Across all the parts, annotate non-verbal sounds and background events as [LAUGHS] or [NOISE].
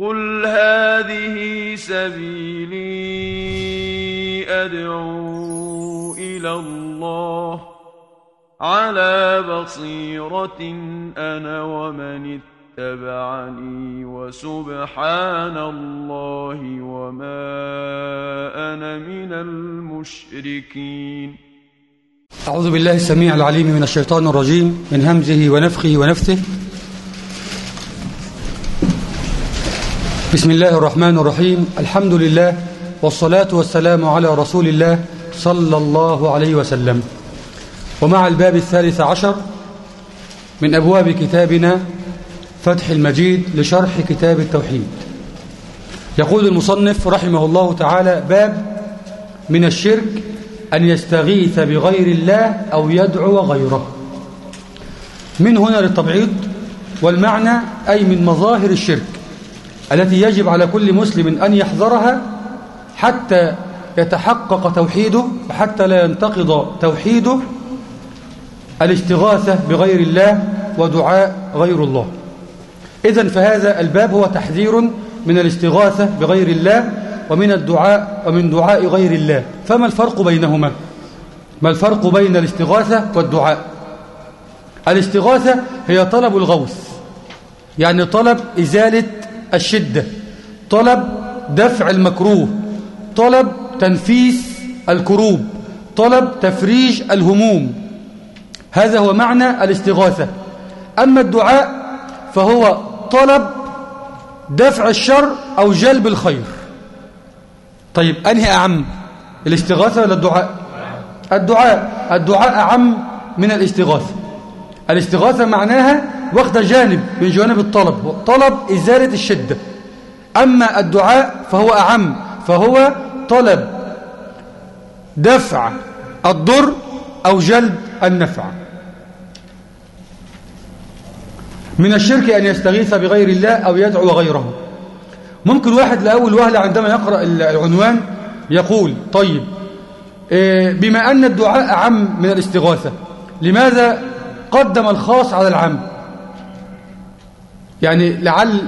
قل هذه سبيلي أدعو إلى الله على بصيرة أنا ومن اتبعني وسبحان الله وما أنا من المشركين أعوذ بالله السميع العليم من الشيطان الرجيم من همزه ونفخه ونفثه بسم الله الرحمن الرحيم. الحمد لله والصلاة والسلام على رسول الله صلى الله عليه وسلم. ومع الباب الثالث عشر من أبواب كتابنا فتح المجيد لشرح كتاب التوحيد. يقول المصنف رحمه الله تعالى باب من الشرك أن يستغيث بغير الله أو يدعو غيره. من هنا للتبعيض والمعنى أي من مظاهر الشرك. التي يجب على كل مسلم أن يحذرها حتى يتحقق توحيده وحتى لا ينتقض توحيده الاستغاثة بغير الله ودعاء غير الله. إذا فهذا الباب هو تحذير من الاستغاثة بغير الله ومن الدعاء ومن دعاء غير الله. فما الفرق بينهما؟ ما الفرق بين الاستغاثة والدعاء؟ الاستغاثة هي طلب الغوث يعني طلب إزالة الشدة. طلب دفع المكروه. طلب تنفيس الكروب. طلب تفريج الهموم. هذا هو معنى الاستغاثة. أما الدعاء فهو طلب دفع الشر أو جلب الخير. طيب أنهي أعم؟ الاستغاثة ولا الدعاء؟ الدعاء. الدعاء أعم من الاستغاثة. الاستغاثة معناها واخد جانب من جوانب الطلب. طلب إزالة الشدة. أما الدعاء فهو أعم فهو طلب دفع الضر أو جلب النفع. من الشرك أن يستغيث بغير الله أو يدعو غيره. ممكن واحد لأول وهلة عندما يقرأ العنوان يقول طيب بما أن الدعاء أعم من الاستغاثة لماذا قدم الخاص على العام؟ يعني لعل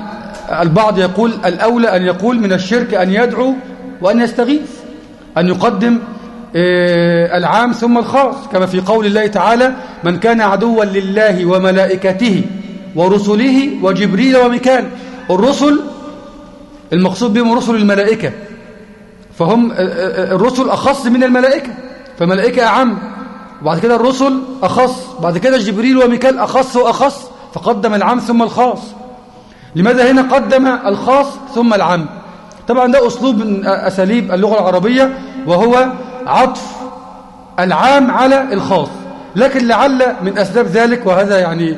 البعض يقول الأولى أن يقول من الشرك أن يدعو وأن يستغيث أن يقدم العام ثم الخاص. كما في قول الله تعالى من كان عدوا لله وملائكته ورسله وجبريل وميكال. الرسل المقصود بهم رسل الملائكة. فهم الرسل أخص من الملائكة فملائكة أعم. وبعد كده الرسل أخص بعد كده جبريل وميكال أخص وأخص فقدم العام ثم الخاص. لماذا هنا قدم الخاص ثم العام؟ طبعا ده أسلوب من أساليب اللغة العربية وهو عطف العام على الخاص. لكن لعل من أسباب ذلك وهذا يعني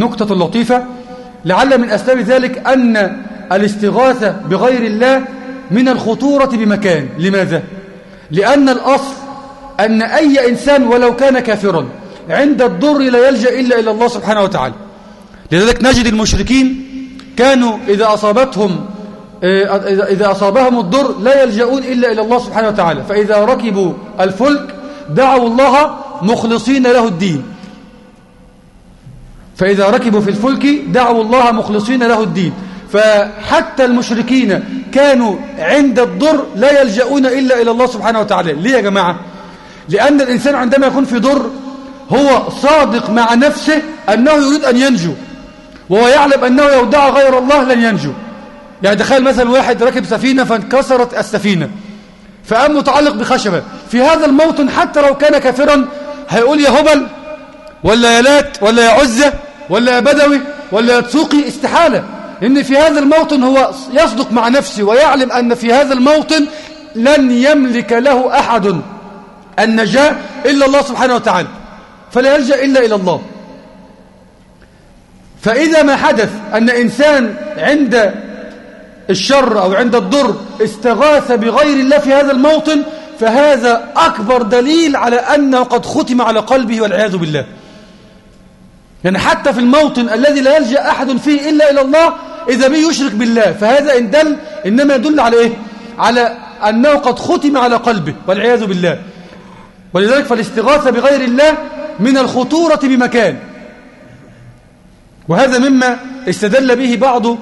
نكتة لطيفة لعل من أسباب ذلك أن الاستغاثة بغير الله من الخطورة بمكان. لماذا؟ لأن الأصل أن أي إنسان ولو كان كافرا عند الضر لا يلجأ إلا إلى الله سبحانه وتعالى. لذلك نجد المشركين كانوا إذا أصابتهم إذا أصابهم الضر لا يلجؤون إلا إلى الله سبحانه وتعالى. فإذا ركبوا الفلك دعوا الله مخلصين له الدين. فإذا ركبوا في الفلك دعوا الله مخلصين له الدين. فحتى المشركين كانوا عند الضر لا يلجؤون إلا إلى الله سبحانه وتعالى. ليه يا جماعة؟ لأن الإنسان عندما يكون في ضر هو صادق مع نفسه أنه يريد أن ينجو. وهو يعلم أنه لو دعا غير الله لن ينجو. يعني تخيل مثلا واحد ركب سفينة فانكسرت السفينة فقام متعلق بخشبة. في هذا الموطن حتى لو كان كافرا هيقول يا هبل ولا يا لات ولا يا عزة ولا يا بدوي ولا يا تسوقي استحالة. إن في هذا الموطن هو يصدق مع نفسه ويعلم أن في هذا الموطن لن يملك له أحد النجاة إلا الله سبحانه وتعالى. فلا يلجأ إلا إلى الله. فإذا ما حدث أن إنسان عند الشر أو عند الضر استغاث بغير الله في هذا الموطن فهذا أكبر دليل على أنه قد ختم على قلبه والعياذ بالله. يعني حتى في الموطن الذي لا يلجأ أحد فيه إلا إلى الله إذا به يشرك بالله. فهذا إن دل إنما يدل على إيه؟ على أنه قد ختم على قلبه والعياذ بالله. ولذلك فالاستغاثة بغير الله من الخطورة بمكان. وهذا مما استدل به بعض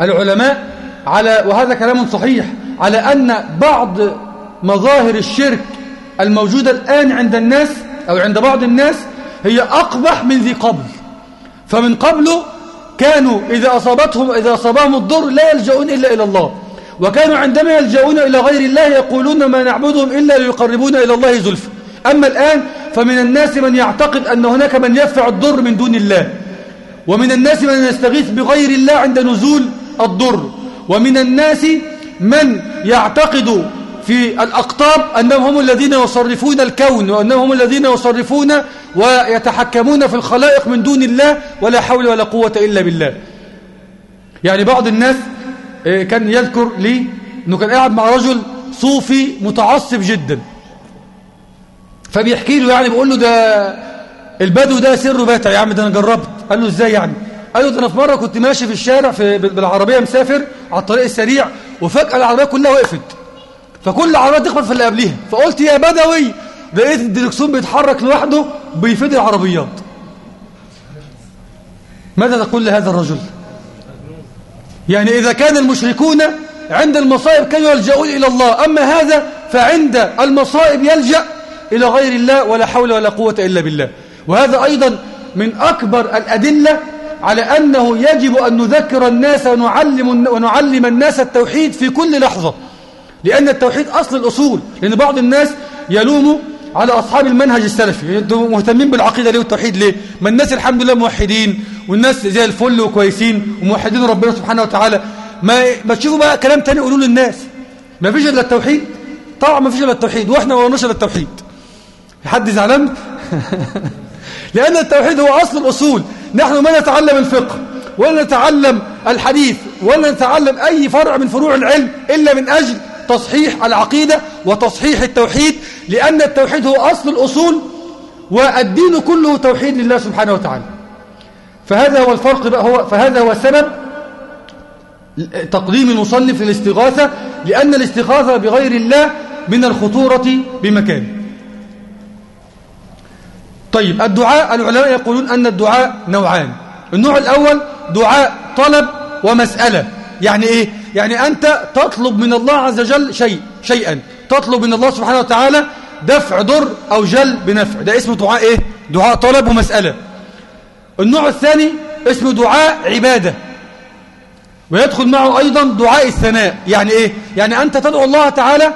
العلماء على وهذا كلام صحيح على أن بعض مظاهر الشرك الموجودة الآن عند الناس أو عند بعض الناس هي أقبح من ذي قبل. فمن قبله كانوا إذا أصابتهم إذا أصابهم الضر لا يلجؤون إلا إلى الله. وكانوا عندما يلجؤون إلى غير الله يقولون ما نعبدهم إلا ليقربون إلى الله زلفى. أما الآن فمن الناس من يعتقد أن هناك من يدفع الضر من دون الله. ومن الناس من يستغيث بغير الله عند نزول الضر. ومن الناس من يعتقد في الأقطاب أنهم هم الذين يصرفون الكون وأنهم هم الذين يصرفون ويتحكمون في الخلائق من دون الله ولا حول ولا قوة إلا بالله. يعني بعض الناس آه، كان يذكر لي أنه كان قاعد مع رجل صوفي متعصب جدا. فبيحكي له يعني بيقول له ده البدو ده سره باتع يا عم ده أنا جربت. قال له إزاي يعني؟ قال له ده أنا في مرة كنت ماشي في الشارع في بالعربية مسافر على الطريق السريع وفجأة العربية كلها وقفت. فكل عربيه تخبط في اللي قبليها. فقلت يا بدوي لقيت الدركسون بيتحرك لوحده بيفيد العربيات. ماذا تقول لهذا الرجل؟ يعني إذا كان المشركون عند المصائب كانوا يلجؤون إلى الله أما هذا فعند المصائب يلجأ إلى غير الله ولا حول ولا قوة إلا بالله. وهذا أيضا من أكبر الأدلة على أنه يجب أن نذكر الناس ونعلم, ونعلم الناس التوحيد في كل لحظة. لأن التوحيد أصل الأصول. لأن بعض الناس يلوم على أصحاب المنهج السلفي. يعني أنتم مهتمين بالعقيدة ليه والتوحيد ليه؟ ما الناس الحمد لله موحدين والناس زي الفل وكويسين وموحدين ربنا سبحانه وتعالى. ما, ما تشوفوا بقى كلام تاني يقولوا للناس. ما فيش إلا التوحيد. طبعا ما فيش إلا التوحيد. وإحنا ما ورناش إلا التوحيد. حد زعلان؟ [LAUGHS] لأن التوحيد هو أصل الأصول. نحن ما نتعلم الفقه ولا نتعلم الحديث ولا نتعلم أي فرع من فروع العلم إلا من أجل تصحيح العقيدة وتصحيح التوحيد لأن التوحيد هو أصل الأصول والدين كله توحيد لله سبحانه وتعالى. فهذا هو الفرق بقى هو فهذا هو سبب تقديم المصنف للاستغاثة لأن الاستغاثة بغير الله من الخطورة بمكان. طيب الدعاء العلماء يقولون أن الدعاء نوعان. النوع الأول دعاء طلب ومسألة. يعني إيه؟ يعني أنت تطلب من الله عز وجل شيء شيئا. تطلب من الله سبحانه وتعالى دفع ضر أو جل بنفع. ده اسمه دعاء إيه؟ دعاء طلب ومسألة. النوع الثاني اسمه دعاء عبادة. ويدخل معه أيضا دعاء الثناء. يعني إيه؟ يعني أنت تدعو الله تعالى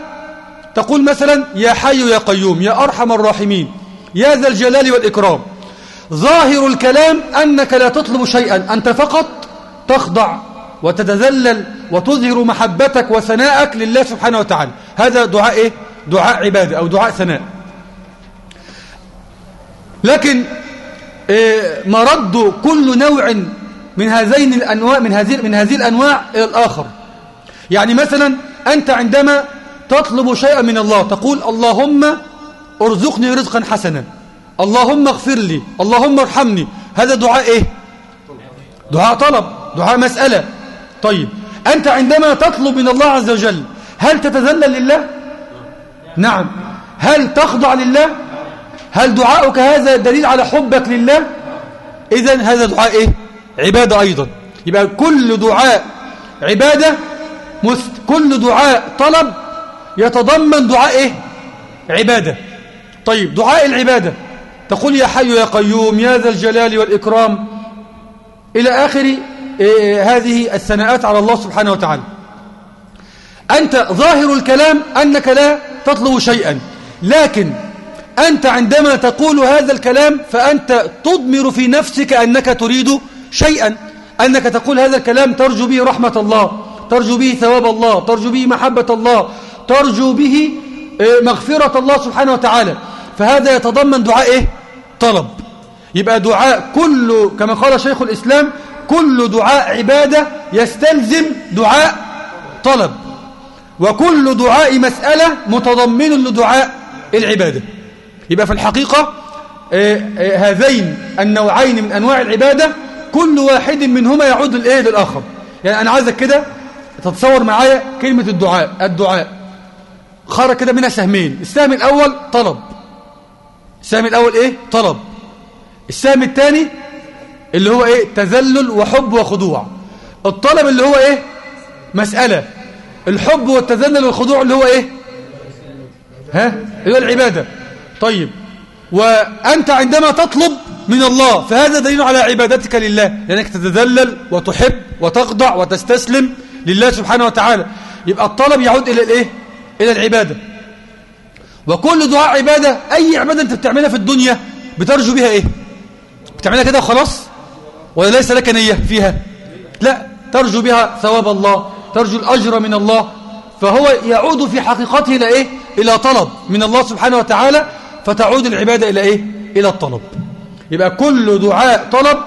تقول مثلا يا حي يا قيوم يا أرحم الراحمين. يا ذا الجلال والإكرام. ظاهر الكلام أنك لا تطلب شيئا. أنت فقط تخضع وتتذلل وتظهر محبتك وثناءك لله سبحانه وتعالى. هذا دعاء إيه؟ دعاء عبادة أو دعاء ثناء. لكن إيه مرد كل نوع من هذين الأنواع من هذه من هذه الأنواع إلى الآخر. يعني مثلا أنت عندما تطلب شيئا من الله تقول اللهم أرزقني رزقا حسنا. اللهم اغفر لي. اللهم ارحمني. هذا دعاء إيه؟ دعاء طلب. دعاء مسألة. طيب. أنت عندما تطلب من الله عز وجل هل تتذلل لله؟ نعم. هل تخضع لله؟ هل دعاؤك هذا دليل على حبك لله؟ إذا هذا دعاء إيه؟ عبادة أيضا. يبقى كل دعاء عبادة كل دعاء طلب يتضمن دعاء إيه؟ عبادة. طيب دعاء العبادة. تقول يا حي يا قيوم يا ذا الجلال والإكرام. إلى آخر إيه هذه الثناءات على الله سبحانه وتعالى. أنت ظاهر الكلام أنك لا تطلب شيئا. لكن أنت عندما تقول هذا الكلام فأنت تضمر في نفسك أنك تريد شيئا. أنك تقول هذا الكلام ترجو به رحمة الله ترجو به ثواب الله ترجو به محبة الله ترجو به إيه مغفرة الله سبحانه وتعالى. فهذا يتضمن دعاء إيه؟ طلب. يبقى دعاء كل كما قال شيخ الإسلام كل دعاء عبادة يستلزم دعاء طلب. وكل دعاء مسألة متضمن لدعاء العبادة. يبقى في الحقيقة آه، آه، هذين النوعين من أنواع العبادة كل واحد منهما يعود للإيه؟ للآخر. يعني أنا عايزك كده تتصور معايا كلمة الدعاء. الدعاء خرج كده منها سهمين السهم الأول طلب. السهم الأول إيه؟ طلب. السهم الثاني اللي هو إيه؟ تذلل وحب وخضوع. الطلب اللي هو إيه؟ مسألة. الحب والتذلل والخضوع اللي هو إيه؟ ها؟ اللي هو العبادة. طيب. وأنت عندما تطلب من الله فهذا دليل على عبادتك لله. لأنك تتذلل وتحب وتخضع وتستسلم لله سبحانه وتعالى. يبقى الطلب يعود إلى الإيه؟ إلى العبادة. وكل دعاء عبادة أي عبادة أنت بتعملها في الدنيا بترجو بها إيه؟ بتعملها كده وخلاص؟ ولا ليس لك نية فيها؟ لا ترجو بها ثواب الله ترجو الأجر من الله. فهو يعود في حقيقته إلى إيه؟ إلى طلب من الله سبحانه وتعالى فتعود العبادة إلى إيه؟ إلى الطلب. يبقى كل دعاء طلب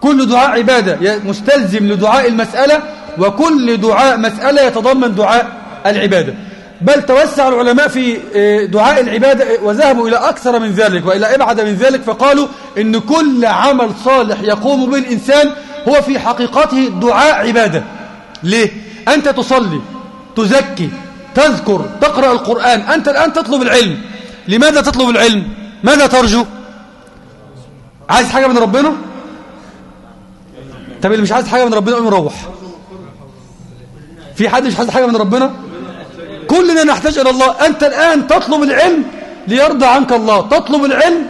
كل دعاء عبادة مستلزم لدعاء المسألة وكل دعاء مسألة يتضمن دعاء العبادة. بل توسع العلماء في دعاء العبادة وذهبوا إلى أكثر من ذلك وإلى أبعد من ذلك فقالوا إن كل عمل صالح يقوم به الإنسان هو في حقيقته دعاء عبادة ليه؟ أنت تصلي تزكي تذكر تقرأ القرآن أنت الآن تطلب العلم لماذا تطلب العلم؟ ماذا ترجو؟ عايز حاجة من ربنا؟ طب اللي مش عايز حاجة من ربنا قوم يروح في حد مش عايز حاجة من ربنا؟ كلنا نحتاج إلى الله. أنت الآن تطلب العلم ليرضى عنك الله. تطلب العلم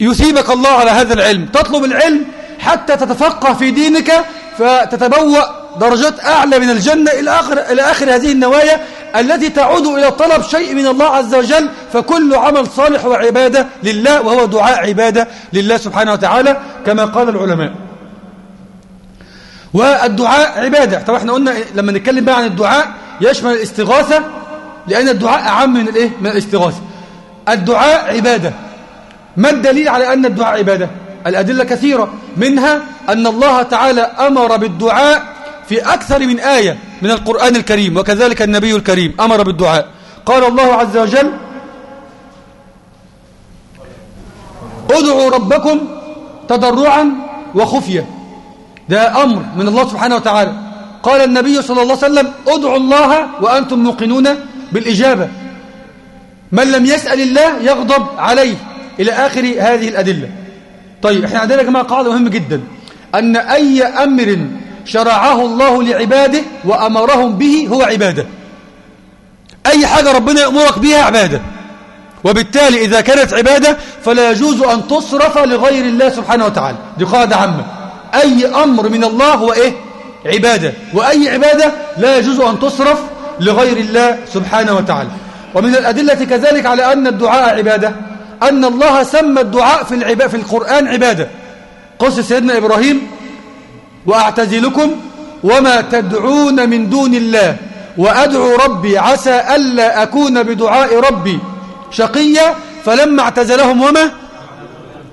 ليثيبك الله على هذا العلم. تطلب العلم حتى تتفقه في دينك فتتبوأ درجات أعلى من الجنة إلى آخر, إلى آخر هذه النوايا التي تعود إلى طلب شيء من الله عز وجل. فكل عمل صالح وعبادة لله وهو دعاء عبادة لله سبحانه وتعالى كما قال العلماء. والدعاء عبادة. طبعا إحنا قلنا لما نتكلم بقى عن الدعاء يشمل الاستغاثة لأن الدعاء أعم من الإيه؟ من الاستغاثة. الدعاء عبادة. ما الدليل على أن الدعاء عبادة؟ الأدلة كثيرة. منها أن الله تعالى أمر بالدعاء في أكثر من آية من القرآن الكريم وكذلك النبي الكريم أمر بالدعاء. قال الله عز وجل ادعوا ربكم تضرعا وخفية. ده أمر من الله سبحانه وتعالى. قال النبي صلى الله عليه وسلم ادعوا الله وأنتم موقنون بالإجابة. من لم يسأل الله يغضب عليه. إلى آخر هذه الأدلة. طيب إحنا عندنا جماعة قاعدة مهمة جدا. أن أي أمر شرعه الله لعباده وأمرهم به هو عبادة. أي حاجة ربنا يأمرك بها عبادة. وبالتالي إذا كانت عبادة فلا يجوز أن تصرف لغير الله سبحانه وتعالى. دي قاعدة عامة. أي أمر من الله هو إيه؟ عبادة. وأي عبادة؟ لا يجوز أن تصرف لغير الله سبحانه وتعالى. ومن الأدلة كذلك على أن الدعاء عبادة. أن الله سمى الدعاء في, العبا في القرآن عبادة. قصة سيدنا إبراهيم وأعتزلكم وما تدعون من دون الله. وأدعو ربي عسى ألا أكون بدعاء ربي شقيا. فلما اعتزلهم وما؟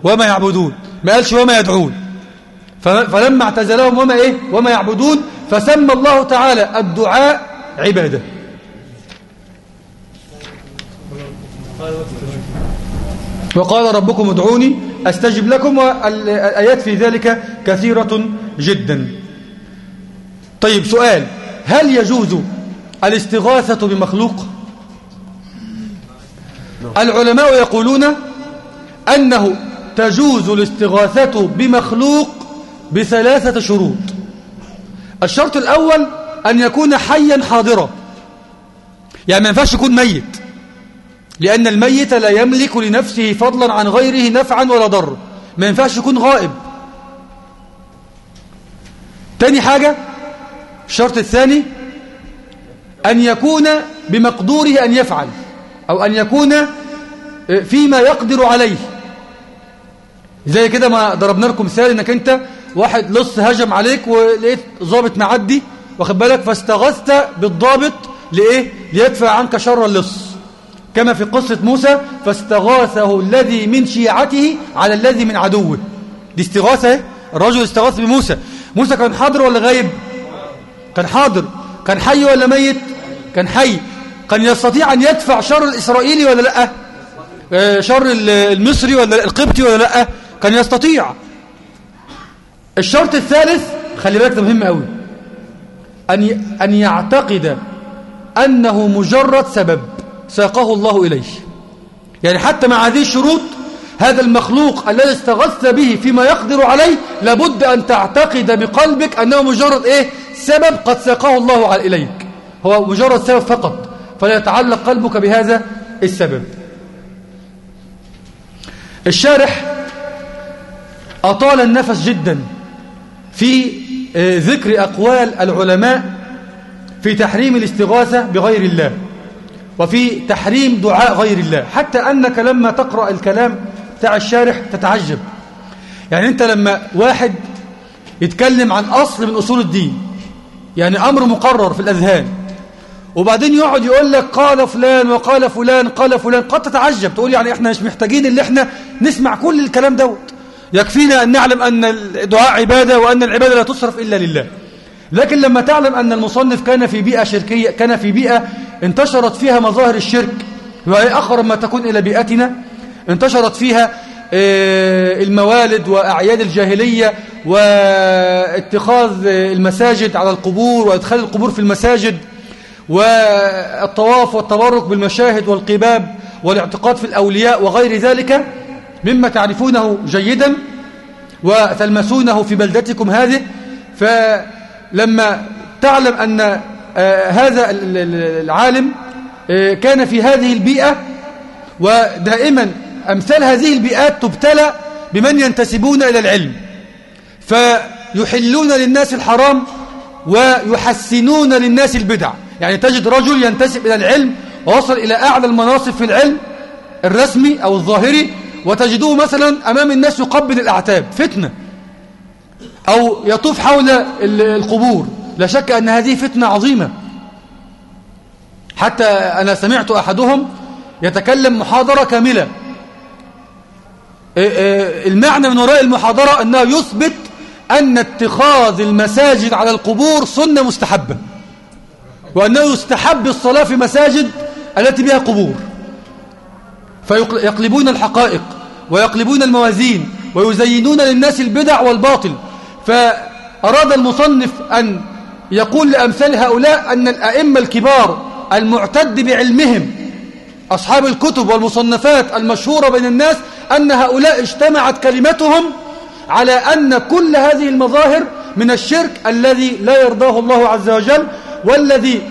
وما يعبدون. ما قالش وما يدعون. فلما اعتزلهم وما إيه؟ وما يعبدون فسمى الله تعالى الدعاء عبادة. وقال ربكم ادعوني أستجب لكم والآيات في ذلك كثيرة جدا. طيب سؤال هل يجوز الاستغاثة بمخلوق؟ العلماء يقولون أنه تجوز الاستغاثة بمخلوق بثلاثة شروط. الشرط الأول أن يكون حيا حاضرا. يعني ما ينفعش يكون ميت. لأن الميت لا يملك لنفسه فضلا عن غيره نفعا ولا ضر ما ينفعش يكون غائب. تاني حاجة الشرط الثاني أن يكون بمقدوره أن يفعل أو أن يكون فيما يقدر عليه. زي كده ما ضربنا لكم مثال إنك أنت واحد لص هجم عليك ولقيت ضابط معدي واخد بالك؟ فاستغثت بالضابط لإيه؟ ليدفع عنك شر اللص. كما في قصة موسى فاستغاثه الذي من شيعته على الذي من عدوه. دي استغاثة الرجل استغاث بموسى. موسى كان حاضر ولا غايب؟ كان حاضر. كان حي ولا ميت؟ كان حي. كان يستطيع أن يدفع شر الإسرائيلي ولا لأ؟ شر المصري ولا القبطي ولا لأ؟ كان يستطيع. الشرط الثالث خلي بالك ده مهم قوي أن أن يعتقد أنه مجرد سبب ساقه الله إليه. يعني حتى مع هذه الشروط هذا المخلوق الذي استغث به فيما يقدر عليه لابد أن تعتقد بقلبك أنه مجرد إيه؟ سبب قد ساقه الله إليك. هو مجرد سبب فقط فلا يتعلق قلبك بهذا السبب. الشارح أطال النفس جدا. في آه، ذكر أقوال العلماء في تحريم الاستغاثة بغير الله وفي تحريم دعاء غير الله. حتى أنك لما تقرأ الكلام بتاع الشارح تتعجب. يعني أنت لما واحد يتكلم عن أصل من أصول الدين يعني أمر مقرر في الأذهان وبعدين يقعد يقول لك قال فلان وقال فلان قال فلان قد تتعجب تقول يعني إحنا مش محتاجين اللي إحنا نسمع كل الكلام دوت. يكفينا أن نعلم أن الدعاء عبادة وأن العبادة لا تصرف إلا لله. لكن لما تعلم أن المصنف كان في بيئة شركية كان في بيئة انتشرت فيها مظاهر الشرك وهي أقرب ما تكون إلى بيئتنا انتشرت فيها آه، الموالد وأعياد الجاهلية واتخاذ المساجد على القبور وإدخال القبور في المساجد والطواف والتبرك بالمشاهد والقباب والاعتقاد في الأولياء وغير ذلك. مما تعرفونه جيدا وتلمسونه في بلدتكم هذه فلما تعلم أن آه، هذا العالم آه، كان في هذه البيئة ودائما أمثال هذه البيئات تبتلى بمن ينتسبون إلى العلم فيحلون للناس الحرام ويحسنون للناس البدع. يعني تجد رجل ينتسب إلى العلم ووصل إلى أعلى المناصب في العلم الرسمي أو الظاهري وتجدوه مثلا أمام الناس يقبل الأعتاب فتنة. أو يطوف حول القبور. لا شك أن هذه فتنة عظيمة. حتى أنا سمعت أحدهم يتكلم محاضرة كاملة. إيه، إيه، المعنى من وراء المحاضرة أنه يثبت أن اتخاذ المساجد على القبور سنة مستحبة. وأنه يستحب الصلاة في مساجد التي بها قبور. فيقلبون الحقائق ويقلبون الموازين ويزينون للناس البدع والباطل. فأراد المصنف أن يقول لأمثال هؤلاء أن الأئمة الكبار المعتد بعلمهم أصحاب الكتب والمصنفات المشهورة بين الناس أن هؤلاء اجتمعت كلمتهم على أن كل هذه المظاهر من الشرك الذي لا يرضاه الله عز وجل والذي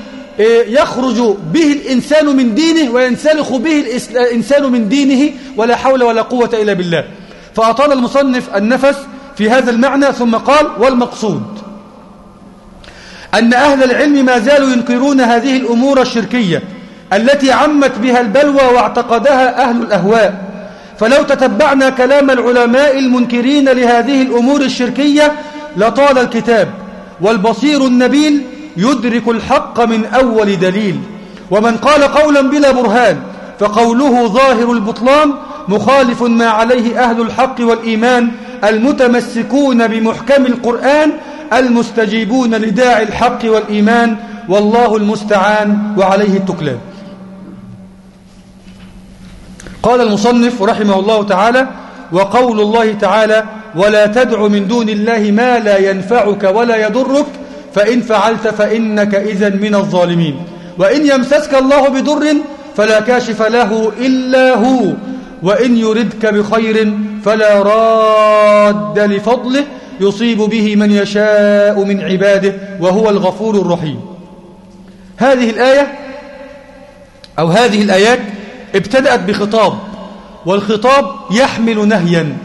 يخرج به الإنسان من دينه وينسلخ به الإنسان من دينه ولا حول ولا قوة إلا بالله. فأطال المصنف النفس في هذا المعنى ثم قال والمقصود. أن أهل العلم ما زالوا ينكرون هذه الأمور الشركية التي عمت بها البلوى واعتقدها أهل الأهواء. فلو تتبعنا كلام العلماء المنكرين لهذه الأمور الشركية لطال الكتاب. والبصير النبيل يدرك الحق من أول دليل. ومن قال قولا بلا برهان فقوله ظاهر البطلان مخالف ما عليه أهل الحق والإيمان المتمسكون بمحكم القرآن المستجيبون لداعي الحق والإيمان والله المستعان وعليه التكلان. قال المصنف رحمه الله تعالى وقول الله تعالى ولا تدع من دون الله ما لا ينفعك ولا يضرك فإن فعلت فإنك إذا من الظالمين. وإن يمسسك الله بضر فلا كاشف له إلا هو. وإن يردك بخير فلا راد لفضله. يصيب به من يشاء من عباده وهو الغفور الرحيم. هذه الآية أو هذه الآيات ابتدأت بخطاب والخطاب يحمل نهيا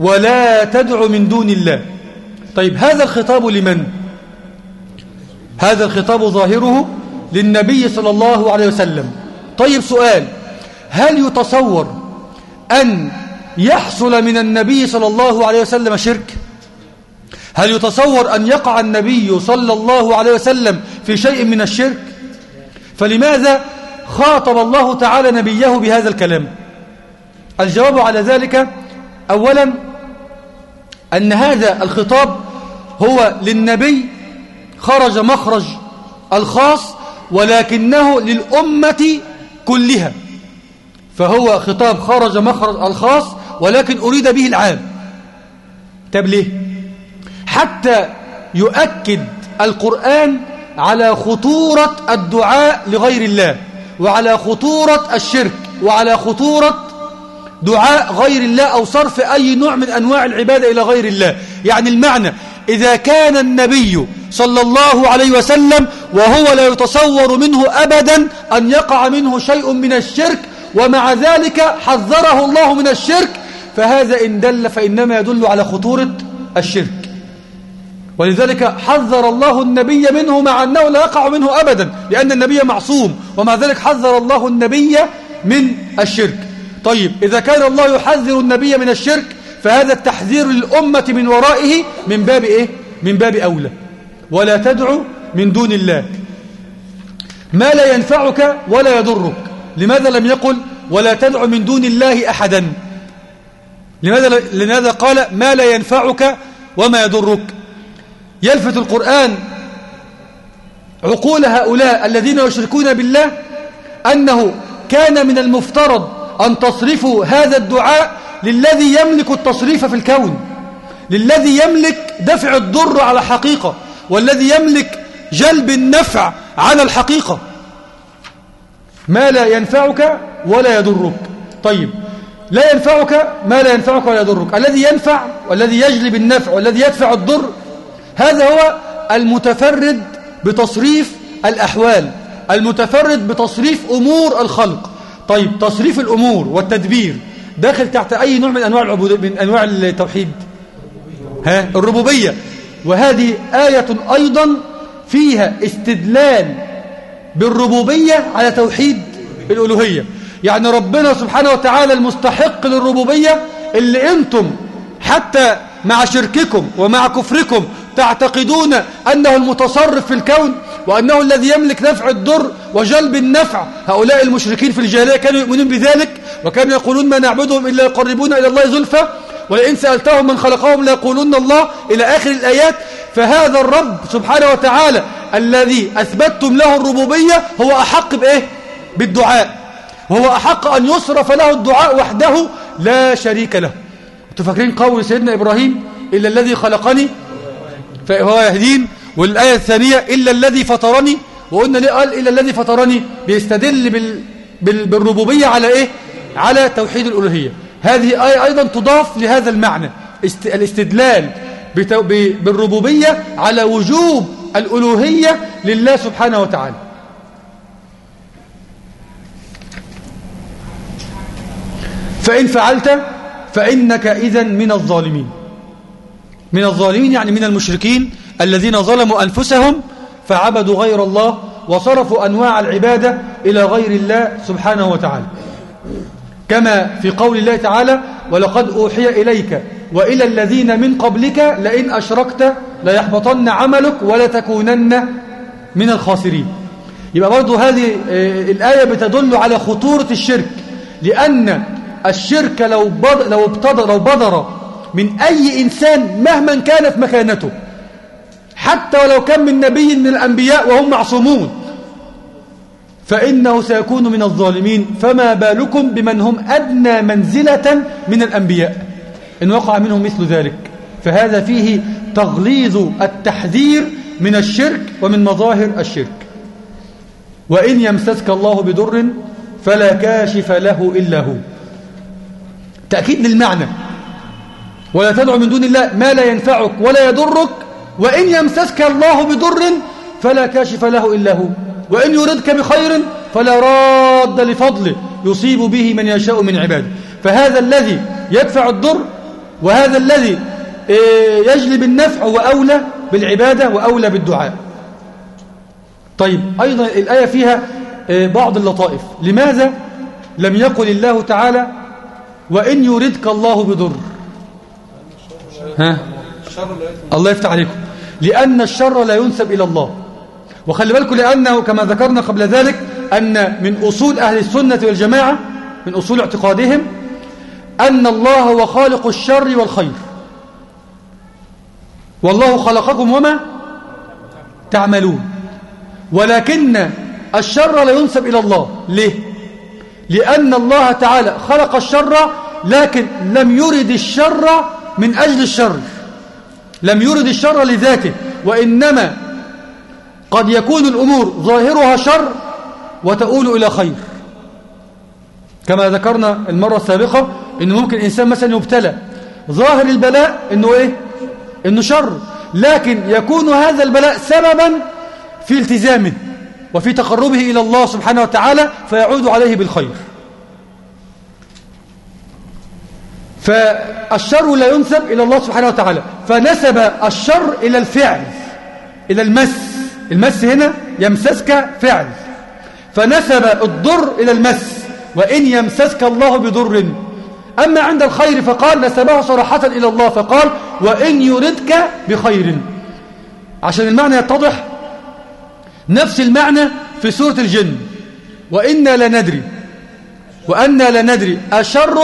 ولا تدع من دون الله. طيب هذا الخطاب لمن؟ هذا الخطاب ظاهره للنبي صلى الله عليه وسلم. طيب سؤال هل يتصور أن يحصل من النبي صلى الله عليه وسلم شرك؟ هل يتصور أن يقع النبي صلى الله عليه وسلم في شيء من الشرك؟ فلماذا خاطب الله تعالى نبيه بهذا الكلام؟ الجواب على ذلك أولا أن هذا الخطاب هو للنبي خرج مخرج الخاص ولكنه للأمة كلها. فهو خطاب خرج مخرج الخاص ولكن أريد به العام. طب ليه؟ حتى يؤكد القرآن على خطورة الدعاء لغير الله وعلى خطورة الشرك وعلى خطورة دعاء غير الله أو صرف أي نوع من أنواع العبادة إلى غير الله. يعني المعنى إذا كان النبي صلى الله عليه وسلم وهو لا يتصور منه أبدا أن يقع منه شيء من الشرك ومع ذلك حذره الله من الشرك. فهذا إن دل فإنما يدل على خطورة الشرك. ولذلك حذر الله النبي منه مع أنه لا يقع منه أبدا لأن النبي معصوم ومع ذلك حذر الله النبي من الشرك. طيب إذا كان الله يحذر النبي من الشرك فهذا التحذير للأمة من ورائه من باب إيه؟ من باب أولى. ولا تدعو من دون الله. ما لا ينفعك ولا يضرك. لماذا لم يقل ولا تدعو من دون الله أحدا؟ لماذا, لماذا قال ما لا ينفعك وما يضرك؟ يلفت القرآن عقول هؤلاء الذين يشركون بالله أنه كان من المفترض أن تصرفوا هذا الدعاء للذي يملك التصريف في الكون للذي يملك دفع الضر على حقيقة. والذي يملك جلب النفع على الحقيقة. ما لا ينفعك ولا يضرك. طيب لا ينفعك ما لا ينفعك ولا يضرك. الذي ينفع والذي يجلب النفع والذي يدفع الضر هذا هو المتفرد بتصريف الأحوال المتفرد بتصريف أمور الخلق. طيب تصريف الأمور والتدبير داخل تحت أي نوع من أنواع, من أنواع التوحيد؟ ها؟ الربوبية. وهذه آية أيضا فيها استدلال بالربوبية على توحيد الألوهية. يعني ربنا سبحانه وتعالى المستحق للربوبية اللي أنتم حتى مع شرككم ومع كفركم تعتقدون أنه المتصرف في الكون وأنه الذي يملك نفع الضر وجلب النفع. هؤلاء المشركين في الجاهلية كانوا يؤمنون بذلك وكانوا يقولون ما نعبدهم إلا يقربون إلى الله زلفى. ولئن سألتهم من خلقهم ليقولون الله إلى آخر الآيات فهذا الرب سبحانه وتعالى الذي أثبتتم له الربوبية هو أحق بإيه؟ بالدعاء. وهو أحق أن يصرف له الدعاء وحده لا شريك له. تفكرين قول سيدنا إبراهيم؟ إلا الذي خلقني فهو يهدين. والآية الثانية إلا الذي فطرني. وقلنا ليه؟ قال إلا الذي فطرني. بيستدل. بال... بالربوبية على إيه؟ على توحيد الألوهية. هذه آية أيضا تضاف لهذا المعنى است... الاستدلال. بالربوبية على وجوب الألوهية لله سبحانه وتعالى فإن فعلت فإنك إذا من الظالمين من الظالمين يعني من المشركين الذين ظلموا أنفسهم فعبدوا غير الله وصرفوا أنواع العبادة إلى غير الله سبحانه وتعالى كما في قول الله تعالى ولقد أوحي إليك وإلى الذين من قبلك لئن أشركت ليحبطن عملك ولتكونن من الخاسرين. يبقى برضو هذه آه، الآية بتدل على خطورة الشرك لأن الشرك لو لو ابتدر لو بدر من أي إنسان مهما كانت مكانته حتى ولو كان من نبي من الأنبياء وهم معصومون فإنه سيكون من الظالمين. فما بالكم بمن هم أدنى منزلة من الأنبياء. إن وقع منهم مثل ذلك. فهذا فيه تغليظ التحذير من الشرك ومن مظاهر الشرك. وإن يمسسك الله بضر فلا كاشف له إلا هو. تأكيد للمعنى. ولا تدعو من دون الله ما لا ينفعك ولا يضرك. وإن يمسسك الله بضر فلا كاشف له إلا هو. وإن يردك بخير فلا راد لفضله يصيب به من يشاء من عباده. فهذا الذي يدفع الضر وهذا الذي إيه، يجلب النفع هو أولى بالعبادة وأولى بالدعاء. طيب أيضا الآية فيها إيه، بعض اللطائف. لماذا لم يقل الله تعالى وإن يردك الله بضر؟ ها؟ الله يفتح عليكم. لأن الشر لا ينسب إلى الله. وخلي بالكم لأنه كما ذكرنا قبل ذلك أن من أصول أهل السنة والجماعة من أصول اعتقادهم أن الله هو خالق الشر والخير. والله خلقكم وما تعملون. ولكن الشر لا ينسب إلى الله. ليه؟ لأن الله تعالى خلق الشر لكن لم يرد الشر من أجل الشر. لم يرد الشر لذاته وإنما قد يكون الأمور ظاهرها شر وتؤول إلى خير. كما ذكرنا المرة السابقة إنه ممكن إنسان مثلا يبتلى. ظاهر البلاء إنه إيه؟ إنه شر. لكن يكون هذا البلاء سببا في التزامه وفي تقربه إلى الله سبحانه وتعالى فيعود عليه بالخير. فالشر لا ينسب إلى الله سبحانه وتعالى. فنسب الشر إلى الفعل إلى المس. المس هنا يمسسك فعل. فنسب الضر إلى المس وإن يمسسك الله بضر. أما عند الخير فقال نسبه صراحة إلى الله فقال وإن يردك بخير. عشان المعنى يتضح؟ نفس المعنى في سورة الجن. وإنا لندري وأنا لندري أشر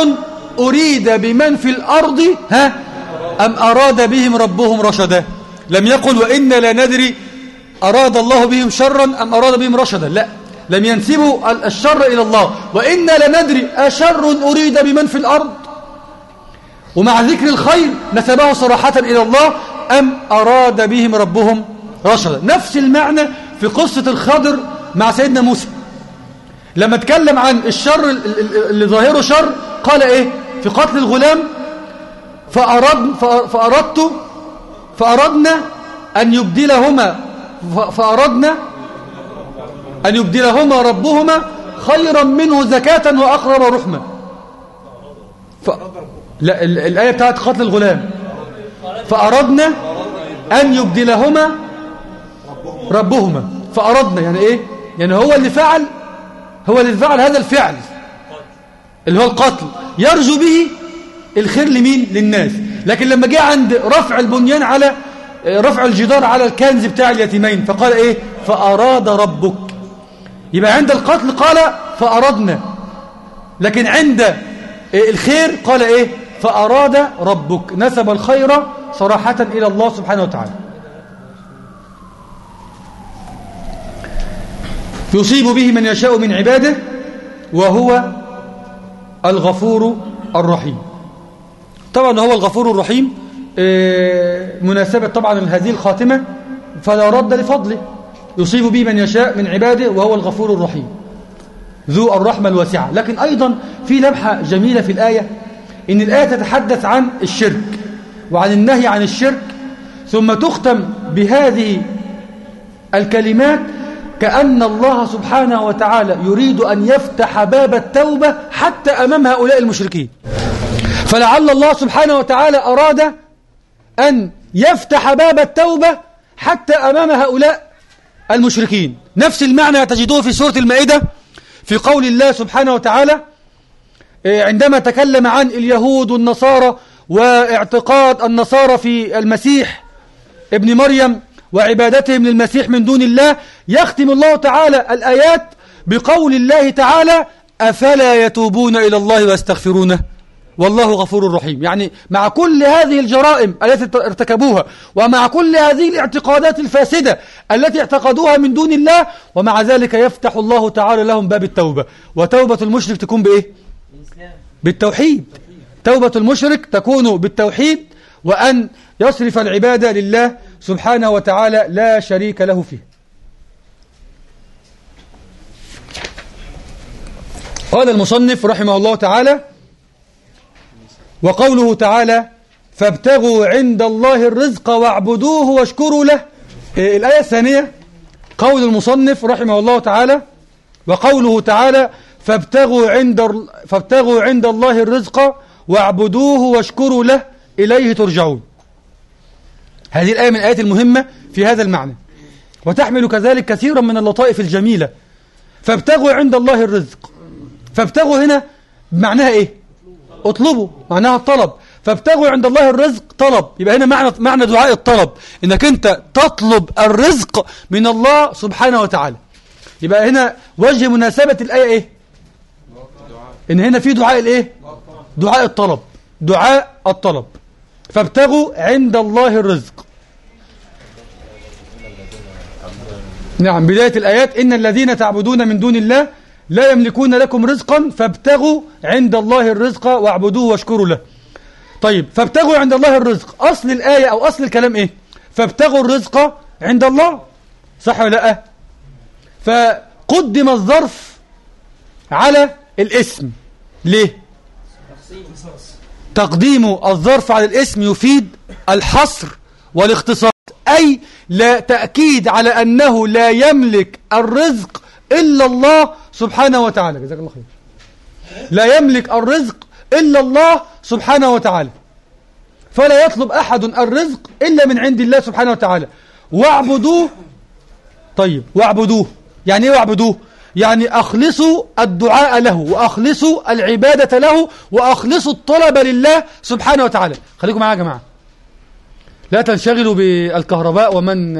أريد بمن في الأرض ها؟ أم أراد بهم ربهم رشدا؟ لم يقل وإنا لندري أراد الله بهم شرا أم أراد بهم رشدا؟ لا. لم ينسبوا الشر إلى الله. وإنا لندري أشر أريد بمن في الأرض؟ ومع ذكر الخير نسبه صراحة إلى الله أم أراد بهم ربهم رشدا؟ نفس المعنى في قصة الخضر مع سيدنا موسى. لما تكلم عن الشر اللي ظاهره شر قال إيه؟ في قتل الغلام فأرد فأردت فأردنا أن يبدلهما فأردنا أن يبدلهما ربهما خيرا منه زكاة وأقرب رحمة. ف... لا الآية بتاعت قتل الغلام. فأردنا أن يبدلهما ربهما. فأردنا يعني إيه؟ يعني هو اللي فعل هو اللي فعل هذا الفعل اللي هو القتل. يرجو به الخير لمين؟ للناس. لكن لما جاء عند رفع البنيان على رفع الجدار على الكنز بتاع اليتيمين فقال إيه؟ فأراد ربك. يبقى عند القتل قال فأردنا. لكن عند الخير قال إيه؟ فأراد ربك. نسب الخير صراحة إلى الله سبحانه وتعالى. يصيب به من يشاء من عباده وهو الغفور الرحيم. طبعا هو الغفور الرحيم. مناسبة طبعا هذه الخاتمة فلا رد لفضله. يصيب به من يشاء من عباده وهو الغفور الرحيم. ذو الرحمة الواسعة. لكن أيضا في لمحة جميلة في الآية إن الآية تتحدث عن الشرك وعن النهي عن الشرك ثم تختم بهذه الكلمات كأن الله سبحانه وتعالى يريد أن يفتح باب التوبة حتى أمام هؤلاء المشركين. فلعل الله سبحانه وتعالى أراد أن يفتح باب التوبة حتى أمام هؤلاء المشركين. نفس المعنى تجدوه في سورة المائدة في قول الله سبحانه وتعالى عندما تكلم عن اليهود والنصارى واعتقاد النصارى في المسيح ابن مريم وعبادتهم للمسيح من دون الله يختم الله تعالى الآيات بقول الله تعالى أفلا يتوبون إلى الله ويستغفرونه؟ والله غفور رحيم. يعني مع كل هذه الجرائم التي ارتكبوها ومع كل هذه الاعتقادات الفاسدة التي اعتقدوها من دون الله ومع ذلك يفتح الله تعالى لهم باب التوبة. وتوبة المشرك تكون بإيه؟ بالتوحيد. توبة المشرك تكون بالتوحيد وأن يصرف العبادة لله سبحانه وتعالى لا شريك له فيه. قال المصنف رحمه الله تعالى وقوله تعالى فابتغوا عند الله الرزق واعبدوه واشكروا له. الآية الثانية قول المصنف رحمه الله تعالى وقوله تعالى فابتغوا عند فابتغوا عند الله الرزق واعبدوه واشكروا له. إليه ترجعون. هذه الآية من الآيات المهمة في هذا المعنى. وتحمل كذلك كثيرا من اللطائف الجميلة. فابتغوا عند الله الرزق. فابتغوا هنا معناها إيه؟ اطلبوا معناها الطلب. فابتغوا عند الله الرزق طلب. يبقى هنا معنى معنى دعاء الطلب. إنك أنت تطلب الرزق من الله سبحانه وتعالى. يبقى هنا وجه مناسبة الآية إيه؟ إن هنا في دعاء الإيه؟ دعاء الطلب. دعاء الطلب. فابتغوا عند الله الرزق. نعم بداية الآيات. إن الذين تعبدون من دون الله لا يملكون لكم رزقا فابتغوا عند الله الرزق واعبدوه واشكروا له. طيب فابتغوا عند الله الرزق. أصل الآية أو أصل الكلام إيه؟ فابتغوا الرزق عند الله. صح ولا لأ؟ فقدم الظرف على الاسم. ليه؟ تقديم الظرف على الاسم يفيد الحصر والاختصاص أي لا تأكيد على أنه لا يملك الرزق إلا الله سبحانه وتعالى. جزاك الله خير. لا يملك الرزق إلا الله سبحانه وتعالى. فلا يطلب أحد الرزق إلا من عند الله سبحانه وتعالى. واعبدوه. طيب واعبدوه. يعني إيه واعبدوه؟ يعني أخلصوا الدعاء له وأخلصوا العبادة له وأخلصوا الطلب لله سبحانه وتعالى. خليكم معايا يا جماعة. لا تنشغلوا بالكهرباء ومن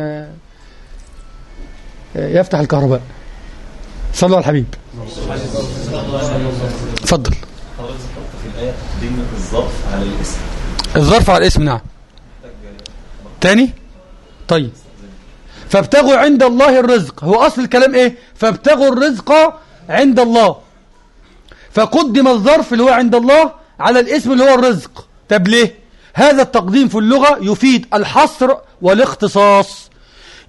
يفتح الكهرباء. صلوا على الحبيب. اتفضل. الظرف على الاسم الظرف على الاسم نعم. تاني؟ طيب. فابتغوا عند الله الرزق. هو أصل الكلام إيه؟ فابتغوا الرزق عند الله. فقدم الظرف اللي هو عند الله على الاسم اللي هو الرزق. طب ليه؟ هذا التقديم في اللغة يفيد الحصر والاختصاص.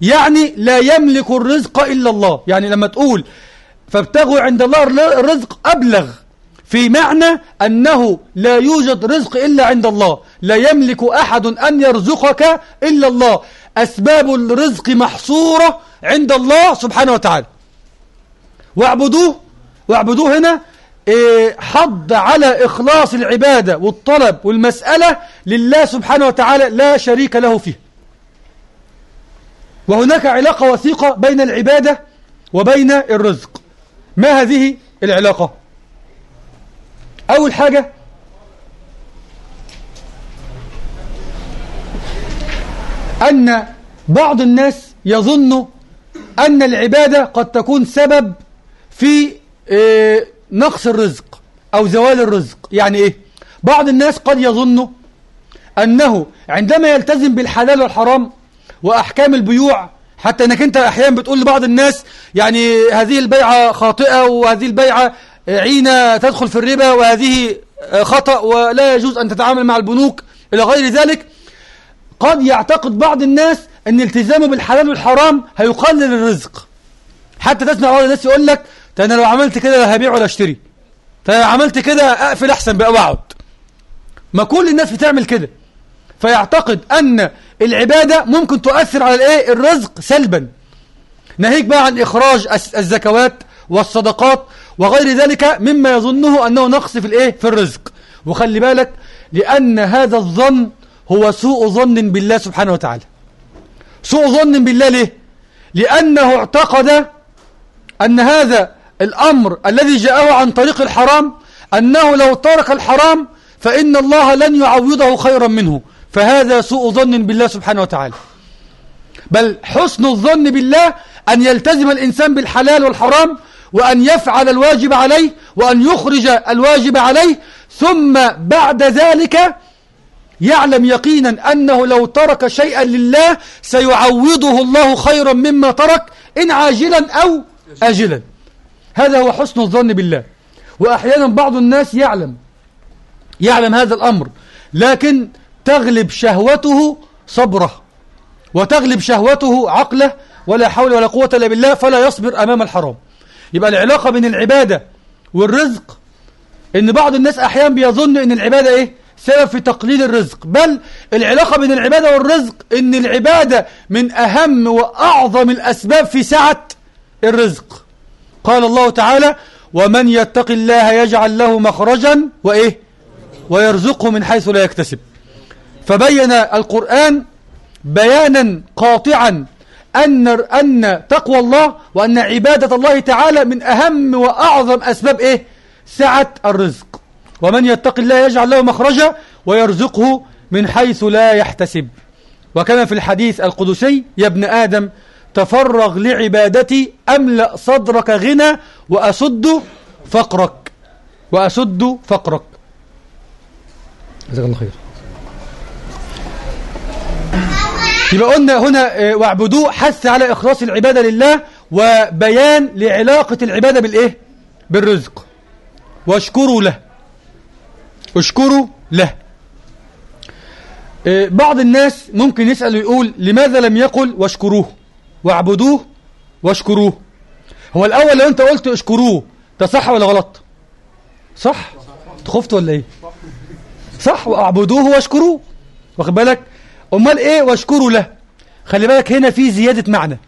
يعني لا يملك الرزق إلا الله. يعني لما تقول فابتغوا عند الله الرزق أبلغ. في معنى أنه لا يوجد رزق إلا عند الله. لا يملك أحد أن يرزقك إلا الله. أسباب الرزق محصورة عند الله سبحانه وتعالى. واعبدوه. واعبدوه هنا. إيه، حض على إخلاص العبادة والطلب والمسألة لله سبحانه وتعالى لا شريك له فيه. وهناك علاقة وثيقة بين العبادة وبين الرزق. ما هذه العلاقة؟ أول حاجة أن بعض الناس يظن أن العبادة قد تكون سبب في آه، نقص الرزق أو زوال الرزق. يعني إيه؟ بعض الناس قد يظن أنه عندما يلتزم بالحلال والحرام وأحكام البيوع حتى أنك أنت أحيانا بتقول لبعض الناس يعني هذه البيعة خاطئة وهذه البيعة عينة تدخل في الربا وهذه خطأ ولا يجوز أن تتعامل مع البنوك إلى غير ذلك. قد يعتقد بعض الناس أن التزامه بالحلال والحرام هيقلل الرزق. حتى تسمع بعض الناس يقول لك أنا لو عملت كده لا هبيع ولا أشتري. عملت كده أقفل أحسن بقى وأقعد. ما كل الناس بتعمل كده. فيعتقد أن العبادة ممكن تؤثر على الايه؟ الرزق سلبا. ناهيك بقى عن إخراج الزكوات والصدقات وغير ذلك مما يظنه أنه نقص في الايه؟ في الرزق. وخلي بالك لأن هذا الظن هو سوء ظن بالله سبحانه وتعالى. سوء ظن بالله ليه؟ لأنه اعتقد أن هذا الأمر الذي جاءه عن طريق الحرام أنه لو ترك الحرام فإن الله لن يعوضه خيرا منه. فهذا سوء ظن بالله سبحانه وتعالى. بل حسن الظن بالله أن يلتزم الإنسان بالحلال والحرام وأن يفعل الواجب عليه وأن يخرج الواجب عليه ثم بعد ذلك يعلم يقينا أنه لو ترك شيئا لله سيعوضه الله خيرا مما ترك إن عاجلا أو آجلا. هذا هو حسن الظن بالله. وأحيانا بعض الناس يعلم يعلم هذا الأمر. لكن تغلب شهوته صبره وتغلب شهوته عقله ولا حول ولا قوة إلا بالله فلا يصبر أمام الحرام. يبقى العلاقة بين العبادة والرزق إن بعض الناس أحيانا بيظن إن العبادة إيه؟ سبب في تقليل الرزق. بل العلاقة بين العبادة والرزق إن العبادة من أهم وأعظم الأسباب في سعة الرزق. قال الله تعالى ومن يتق الله يجعل له مخرجا وإيه؟ ويرزقه من حيث لا يكتسب. فبين القرآن بيانا قاطعا أن, أن تقوى الله وأن عبادة الله تعالى من أهم وأعظم أسباب إيه؟ سعة الرزق. ومن يتق الله يجعل له مخرجا ويرزقه من حيث لا يحتسب. وكما في الحديث القدسي يا ابن آدم تفرغ لعبادتي أملأ صدرك غنى وأسد فقرك. وأسد فقرك. جزاك الله خير. يبقى قلنا هنا آه، واعبدوه حث على إخلاص العبادة لله وبيان لعلاقة العبادة بالإيه؟ بالرزق. واشكروا له. اشكروا له. آه، بعض الناس ممكن يسأل ويقول لماذا لم يقل واشكروه؟ واعبدوه واشكروه. هو الأول لو أنت قلت اشكروه ده صح ولا غلط؟ صح. خفت ولا إيه؟ صح. وأعبدوه واشكروه. واخد بالك؟ أمال إيه؟ واشكروا له. خلي بالك هنا في زيادة معنى.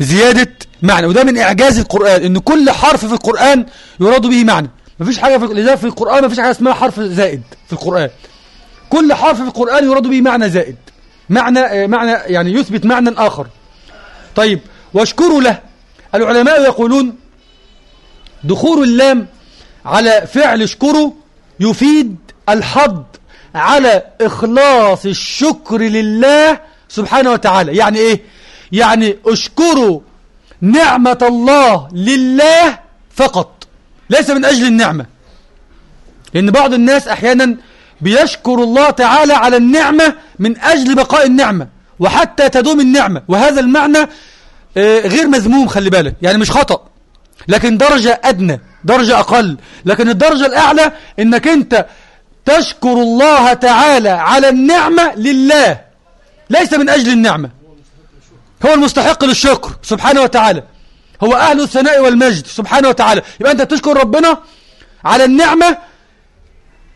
زيادة معنى. وده من إعجاز القرآن إن كل حرف في القرآن يراد به معنى. مفيش حاجة في لذلك في القرآن مفيش حاجة اسمها حرف زائد في القرآن. كل حرف في القرآن يراد به معنى زائد. معنى آه، معنى يعني يثبت معنى آخر. طيب واشكروا له. العلماء يقولون دخول اللام على فعل اشكروا يفيد الحض على إخلاص الشكر لله سبحانه وتعالى. يعني إيه؟ يعني اشكروا نعمة الله لله فقط ليس من أجل النعمة. لأن بعض الناس أحيانا بيشكر الله تعالى على النعمة من أجل بقاء النعمة وحتى تدوم النعمة. وهذا المعنى آه، غير مذموم خلي بالك. يعني مش خطأ. لكن درجة أدنى درجة أقل. لكن الدرجة الأعلى إنك أنت تشكر الله تعالى على النعمة لله. ليس من أجل النعمة. هو المستحق للشكر سبحانه وتعالى. هو أهل الثناء والمجد سبحانه وتعالى. يبقى أنت تشكر ربنا على النعمة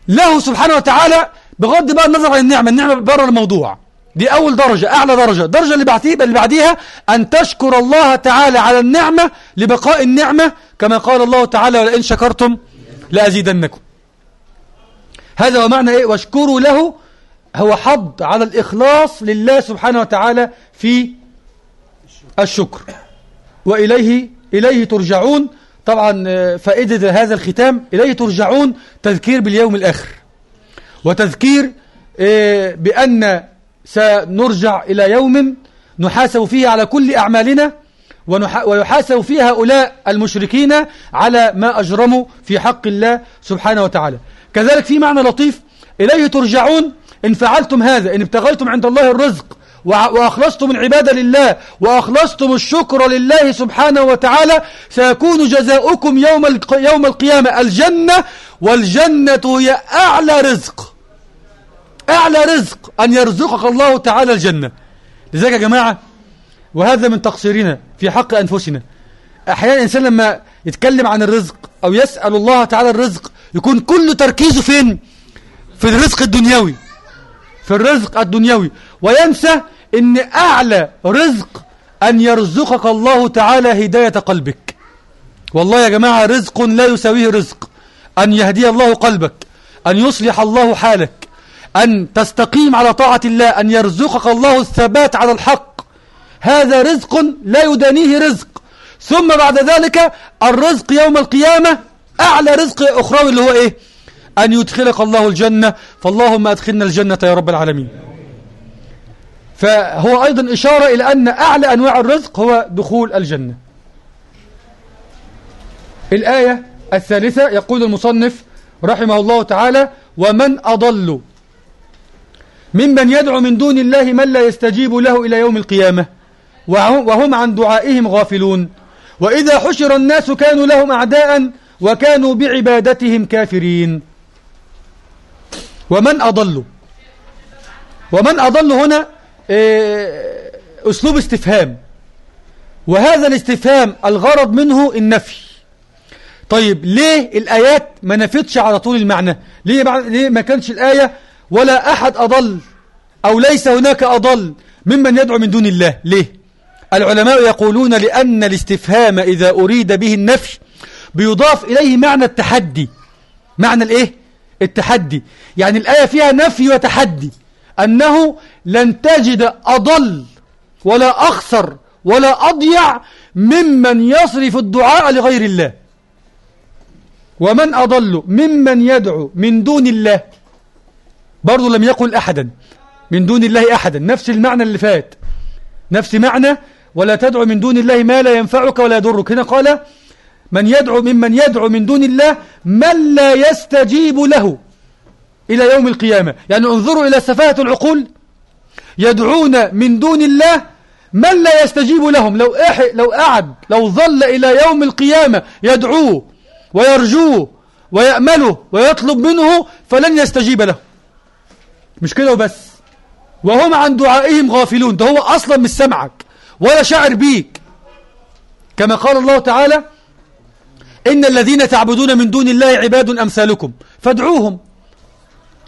له سبحانه وتعالى بغض بقى النظر عن النعمة. النعمة بره الموضوع. دي أول درجة أعلى درجة. الدرجة اللي بعديها اللي بعديها أن تشكر الله تعالى على النعمة لبقاء النعمة كما قال الله تعالى ولئن شكرتم لأزيدنكم. هذا هو معنى إيه؟ واشكروا له هو حض على الإخلاص لله سبحانه وتعالى في الشكر. وإليه إليه ترجعون. طبعا آه، فائدة هذا الختام إليه ترجعون تذكير باليوم الآخر. وتذكير آه، بأن سنرجع إلى يوم نحاسب فيه على كل أعمالنا ويحاسب فيه هؤلاء المشركين على ما أجرموا في حق الله سبحانه وتعالى. كذلك في معنى لطيف إليه ترجعون إن فعلتم هذا إن ابتغيتم عند الله الرزق وأخلصتم العبادة لله وأخلصتم الشكر لله سبحانه وتعالى سيكون جزاؤكم يوم يوم القيامة الجنة والجنة هي أعلى رزق. أعلى رزق أن يرزقك الله تعالى الجنة. لذلك يا جماعة وهذا من تقصيرنا في حق أنفسنا. أحيانا الإنسان لما يتكلم عن الرزق أو يسأل الله تعالى الرزق يكون كل تركيزه فين؟ في الرزق الدنيوي. في الرزق الدنيوي. وينسى إن أعلى رزق أن يرزقك الله تعالى هداية قلبك. والله يا جماعة رزق لا يساويه رزق. أن يهدي الله قلبك أن يصلح الله حالك أن تستقيم على طاعة الله أن يرزقك الله الثبات على الحق. هذا رزق لا يدانيه رزق. ثم بعد ذلك الرزق يوم القيامة أعلى رزق أخروي اللي هو إيه؟ أن يدخلك الله الجنة. فاللهم أدخلنا الجنة يا رب العالمين. فهو أيضا إشارة إلى أن أعلى أنواع الرزق هو دخول الجنة. الآية الثالثة يقول المصنف رحمه الله تعالى ومن أضل ممن يدعو من دون الله من لا يستجيب له إلى يوم القيامة وهم عن دعائهم غافلون. وإذا حشر الناس كانوا لهم أعداء وكانوا بعبادتهم كافرين. ومن أضل؟ ومن أضل هنا آه، أسلوب استفهام. وهذا الاستفهام الغرض منه النفي. طيب ليه الآيات ما نفتش على طول المعنى؟ ليه, ليه ما كانش الآية ولا أحد أضل أو ليس هناك أضل ممن يدعو من دون الله؟ ليه؟ العلماء يقولون لأن الاستفهام إذا أريد به النفي بيضاف إليه معنى التحدي. معنى الإيه؟ التحدي. يعني الآية فيها نفي وتحدي. أنه لن تجد أضل ولا أخسر ولا أضيع ممن يصرف الدعاء لغير الله. ومن أضل ممن يدعو من دون الله. برضو لم يقل أحدا. من دون الله أحدا. نفس المعنى اللي فات. نفس معنى ولا تدعو من دون الله ما لا ينفعك ولا يضرك. هنا قال من يدعو ممن يدعو من دون الله من لا يستجيب له إلى يوم القيامة. يعني انظروا إلى سفاهة العقول. يدعون من دون الله من لا يستجيب لهم. لو لو قعد لو ظل إلى يوم القيامة يدعوه ويرجوه ويأمله ويطلب منه فلن يستجيب له. مش كده وبس. وهم عن دعائهم غافلون. ده هو أصلا مش سمعك ولا شعر بيك. كما قال الله تعالى إن الذين تعبدون من دون الله عباد أمثالكم. فادعوهم.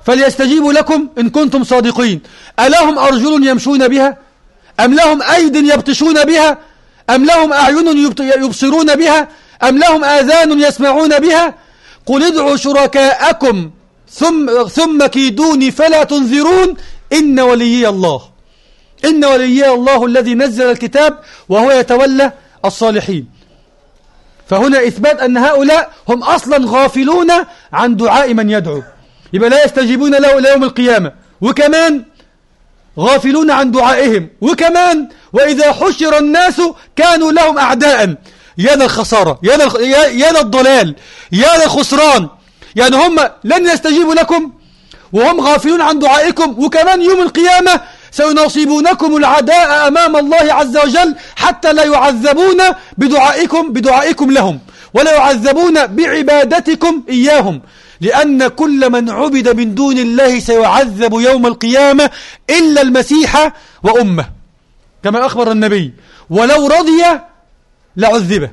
فليستجيبوا لكم إن كنتم صادقين. ألهم أرجل يمشون بها؟ أم لهم أيد يبطشون بها؟ أم لهم أعين يبصرون بها؟ أم لهم آذان يسمعون بها؟ قل ادعوا شركاءكم ثم, ثم كيدوني فلا تنذرون. إن وليي الله. إن وليي الله الذي نزل الكتاب وهو يتولى الصالحين. فهنا إثبات أن هؤلاء هم أصلا غافلون عن دعاء من يدعو. يبقى لا يستجيبون له إلى يوم القيامة. وكمان غافلون عن دعائهم. وكمان وإذا حشر الناس كانوا لهم أعداء. يا ذا الخسارة يا ذا, يا ذا الضلال يا الخسران. يعني هم لن يستجيبوا لكم. وهم غافلون عن دعائكم. وكمان يوم القيامة سينصيبونكم العداء أمام الله عز وجل حتى لا يعذبون بدعائكم بدعائكم لهم ولا يعذبون بعبادتكم إياهم لأن كل من عبد من دون الله سيعذب يوم القيامة إلا المسيح وأمه كما أخبر النبي ولو رضي لعذبه.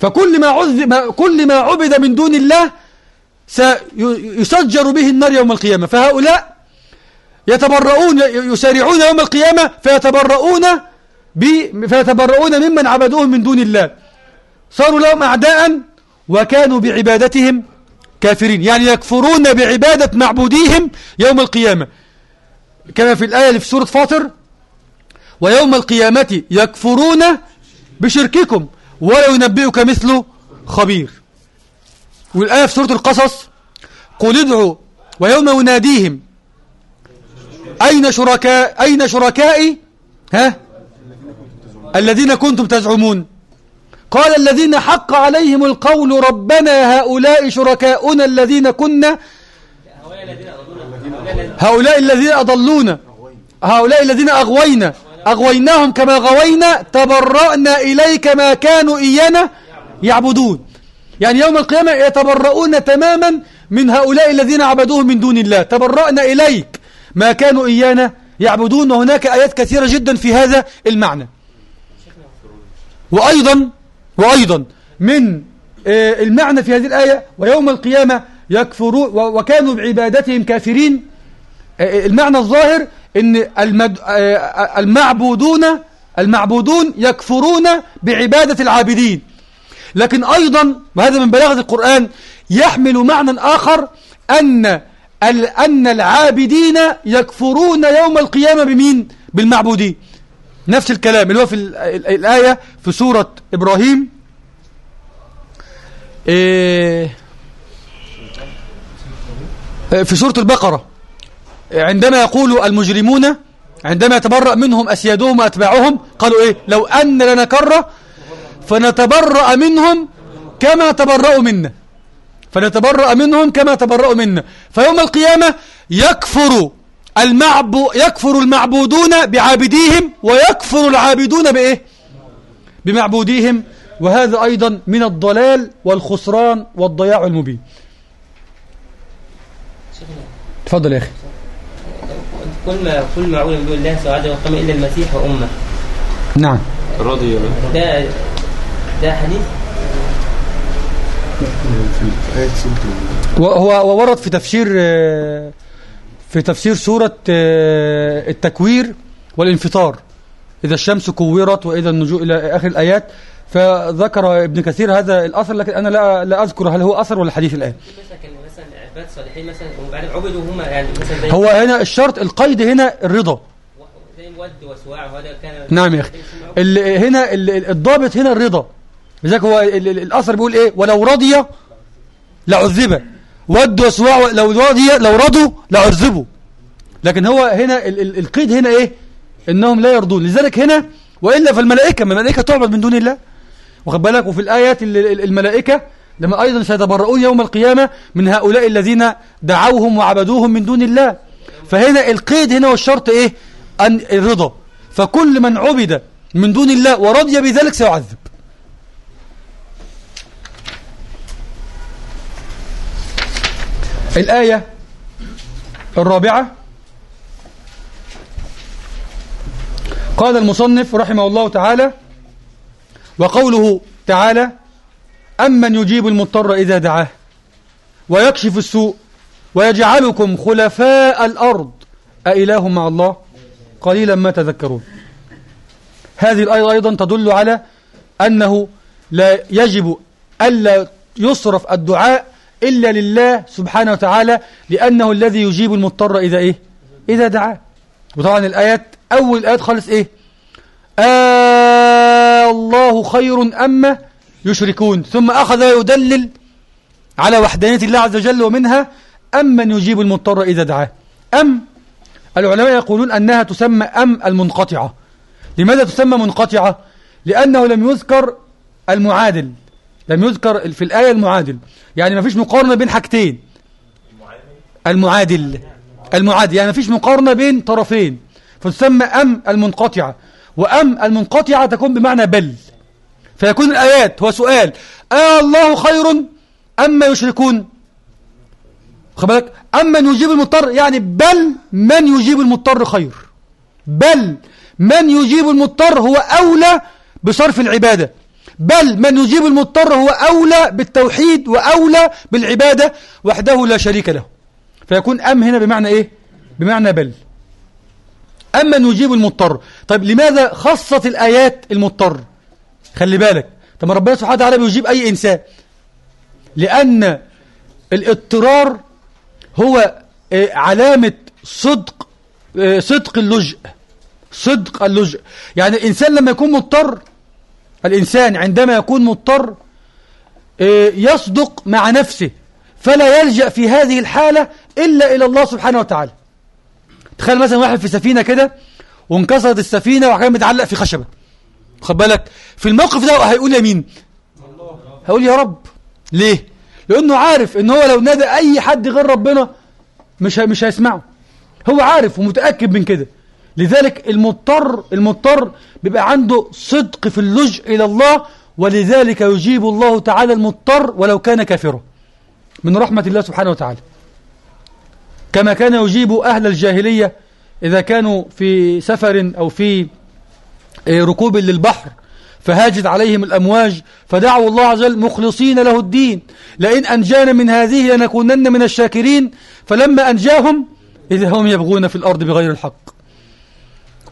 فكل ما عذب كل ما عبد من دون الله سيسجر به النار يوم القيامة. فهؤلاء يتبرؤون يسارعون يوم القيامة فيتبرؤون فيتبرؤون ممن عبدوهم من دون الله. صاروا لهم أعداء وكانوا بعبادتهم كافرين. يعني يكفرون بعبادة معبوديهم يوم القيامة. كما في الآية في سورة فاطر ويوم القيامة يكفرون بشرككم ولا ينبئك مثل خبير. والآية في سورة القصص قل ادعوا ويوم يناديهم أين شركاء أين شركائي؟ ها؟ الذين كنتم تزعمون. قال الذين حق عليهم القول ربنا هؤلاء شركاؤنا الذين كنا هؤلاء الذين أضلونا. هؤلاء الذين أغوينا. أغويناهم كما غوينا. تبرأنا إليك ما كانوا إيانا يعبدون. يعني يوم القيامة يتبرؤون تماما من هؤلاء الذين عبدوهم من دون الله. تبرأنا إليك. ما كانوا إيانا يعبدون وهناك آيات كثيرة جدا في هذا المعنى. وأيضا وأيضا من آه، المعنى في هذه الآية ويوم القيامة يكفرون وكانوا بعبادتهم كافرين. آه، آه، المعنى الظاهر إن المعبودون المعبودون يكفرون بعبادة العابدين. لكن أيضا وهذا من بلاغة القرآن يحمل معنى آخر أن أن العابدين يكفرون يوم القيامة بمين؟ بالمعبودين. نفس الكلام اللي هو في الآية في سورة إبراهيم. إيه، في سورة البقرة. عندما يقول المجرمون عندما يتبرأ منهم أسيادهم وأتباعهم قالوا إيه؟ لو أن لنا كرة فنتبرأ منهم كما تبرأوا منا. فنتبرأ منهم كما تبرأوا منا. فيوم القيامة يكفر المعبو يكفر المعبودون بعابديهم ويكفر العابدون بإيه؟ بمعبوديهم. وهذا أيضا من الضلال والخسران والضياع المبين. تفضل يا أخي. كل ما كل ما عبد من الله سعادة وقام إلا المسيح وأمة. نعم. رضي ده ده حديث وهو وورد في تفسير في تفسير سورة التكوير والانفطار. إذا الشمس كورت وإذا النجوم إلى آخر الآيات فذكر ابن كثير هذا الأثر لكن أنا لا لا أذكر هل هو أثر ولا حديث الآن. مثلا عباد صالحين مثلا وبعدين عبدوا هم يعني مثلا هو هنا الشرط القيد هنا الرضا. زي ود وسواع وهذا كان نعم يا أخي. هنا الضابط هنا الرضا. لذلك هو الأثر بيقول إيه؟ ولو رضي لعذب ود وسواع لو رضي لو رضوا لعذبوا. لكن هو هنا القيد هنا إيه؟ إنهم لا يرضون. لذلك هنا وإلا فالملائكة ما الملائكة تعبد من دون الله. واخد بالك وفي الآيات الملائكة لما أيضا سيتبرؤون يوم القيامة من هؤلاء الذين دعوهم وعبدوهم من دون الله. فهنا القيد هنا والشرط إيه؟ أن الرضا. فكل من عبد من دون الله ورضي بذلك سيعذب. الآية الرابعة. قال المصنف رحمه الله تعالى وقوله تعالى أمن يجيب المضطر إذا دعاه ويكشف السوء ويجعلكم خلفاء الأرض. أإله مع الله؟ قليلا ما تذكرون. هذه الآية أيضا تدل على أنه لا يجب ألا يصرف الدعاء إلا لله سبحانه وتعالى لأنه الذي يجيب المضطر إذا إيه؟ إذا دعاه. وطبعا الآيات أول الآيات خالص إيه؟ آه الله خير أما يشركون. ثم أخذ يدلل على وحدانية الله عز وجل ومنها أمن يجيب المضطر إذا دعاه. أم العلماء يقولون أنها تسمى أم المنقطعة. لماذا تسمى منقطعة؟ لأنه لم يذكر المعادل. لم يذكر في الآية المعادل. يعني ما فيش مقارنة بين حاجتين. المعادل. المعادل. يعني ما فيش مقارنة بين طرفين. فتسمى أم المنقطعة. وأم المنقطعة تكون بمعنى بل. فيكون الآيات. هو سؤال. آه الله خير أما يشركون؟ خبالك أما يجيب المضطر؟ يعني بل من يجيب المضطر خير. بل من يجيب المضطر هو أولى بصرف العبادة. بل من يجيب المضطر هو أولى بالتوحيد وأولى بالعبادة وحده لا شريك له. فيكون أم هنا بمعنى إيه؟ بمعنى بل. أما من يجيب المضطر. طيب لماذا خصت الآيات المضطر؟ خلي بالك. طب ربنا سبحانه وتعالى بيجيب أي إنسان. لأن الاضطرار هو آه، علامة صدق آه، صدق اللجء صدق اللجء يعني الإنسان لما يكون مضطر الإنسان عندما يكون مضطر آه، يصدق مع نفسه فلا يلجأ في هذه الحالة إلا إلى الله سبحانه وتعالى. تخيل مثلا واحد في سفينة كده وانكسرت السفينة وكان متعلق في خشبة. خد بالك في الموقف ده هيقول يمين. هيقول يا رب. ليه؟ لأنه عارف إن هو لو نادى أي حد غير ربنا مش مش هيسمعه. هو عارف ومتأكد من كده. لذلك المضطر المضطر بيبقى عنده صدق في اللجء إلى الله ولذلك يجيب الله تعالى المضطر ولو كان كافرا. من رحمة الله سبحانه وتعالى. كما كان يجيب أهل الجاهلية إذا كانوا في سفر أو في آه، ركوب للبحر فهاجت عليهم الأمواج فدعوا الله عز وجل مخلصين له الدين. لئن أنجانا من هذه لنكونن من الشاكرين. فلما أنجاهم إذا هم يبغون في الأرض بغير الحق.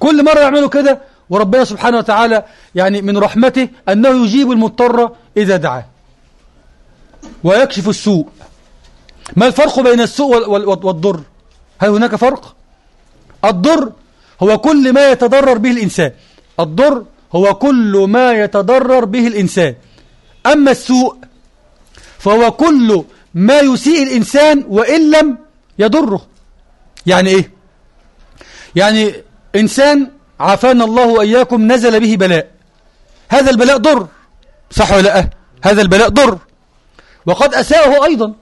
كل مرة يعملوا كده وربنا سبحانه وتعالى يعني من رحمته أنه يجيب المضطر إذا دعاه. ويكشف السوء. ما الفرق بين السوء والضر؟ هل هناك فرق؟ الضر هو كل ما يتضرر به الإنسان. الضر هو كل ما يتضرر به الإنسان. أما السوء فهو كل ما يسيء الإنسان وإن لم يضره. يعني إيه؟ يعني إنسان عافانا الله وإياكم نزل به بلاء. هذا البلاء ضر. صح ولا لا؟ هذا البلاء ضر. وقد أساءه أيضا.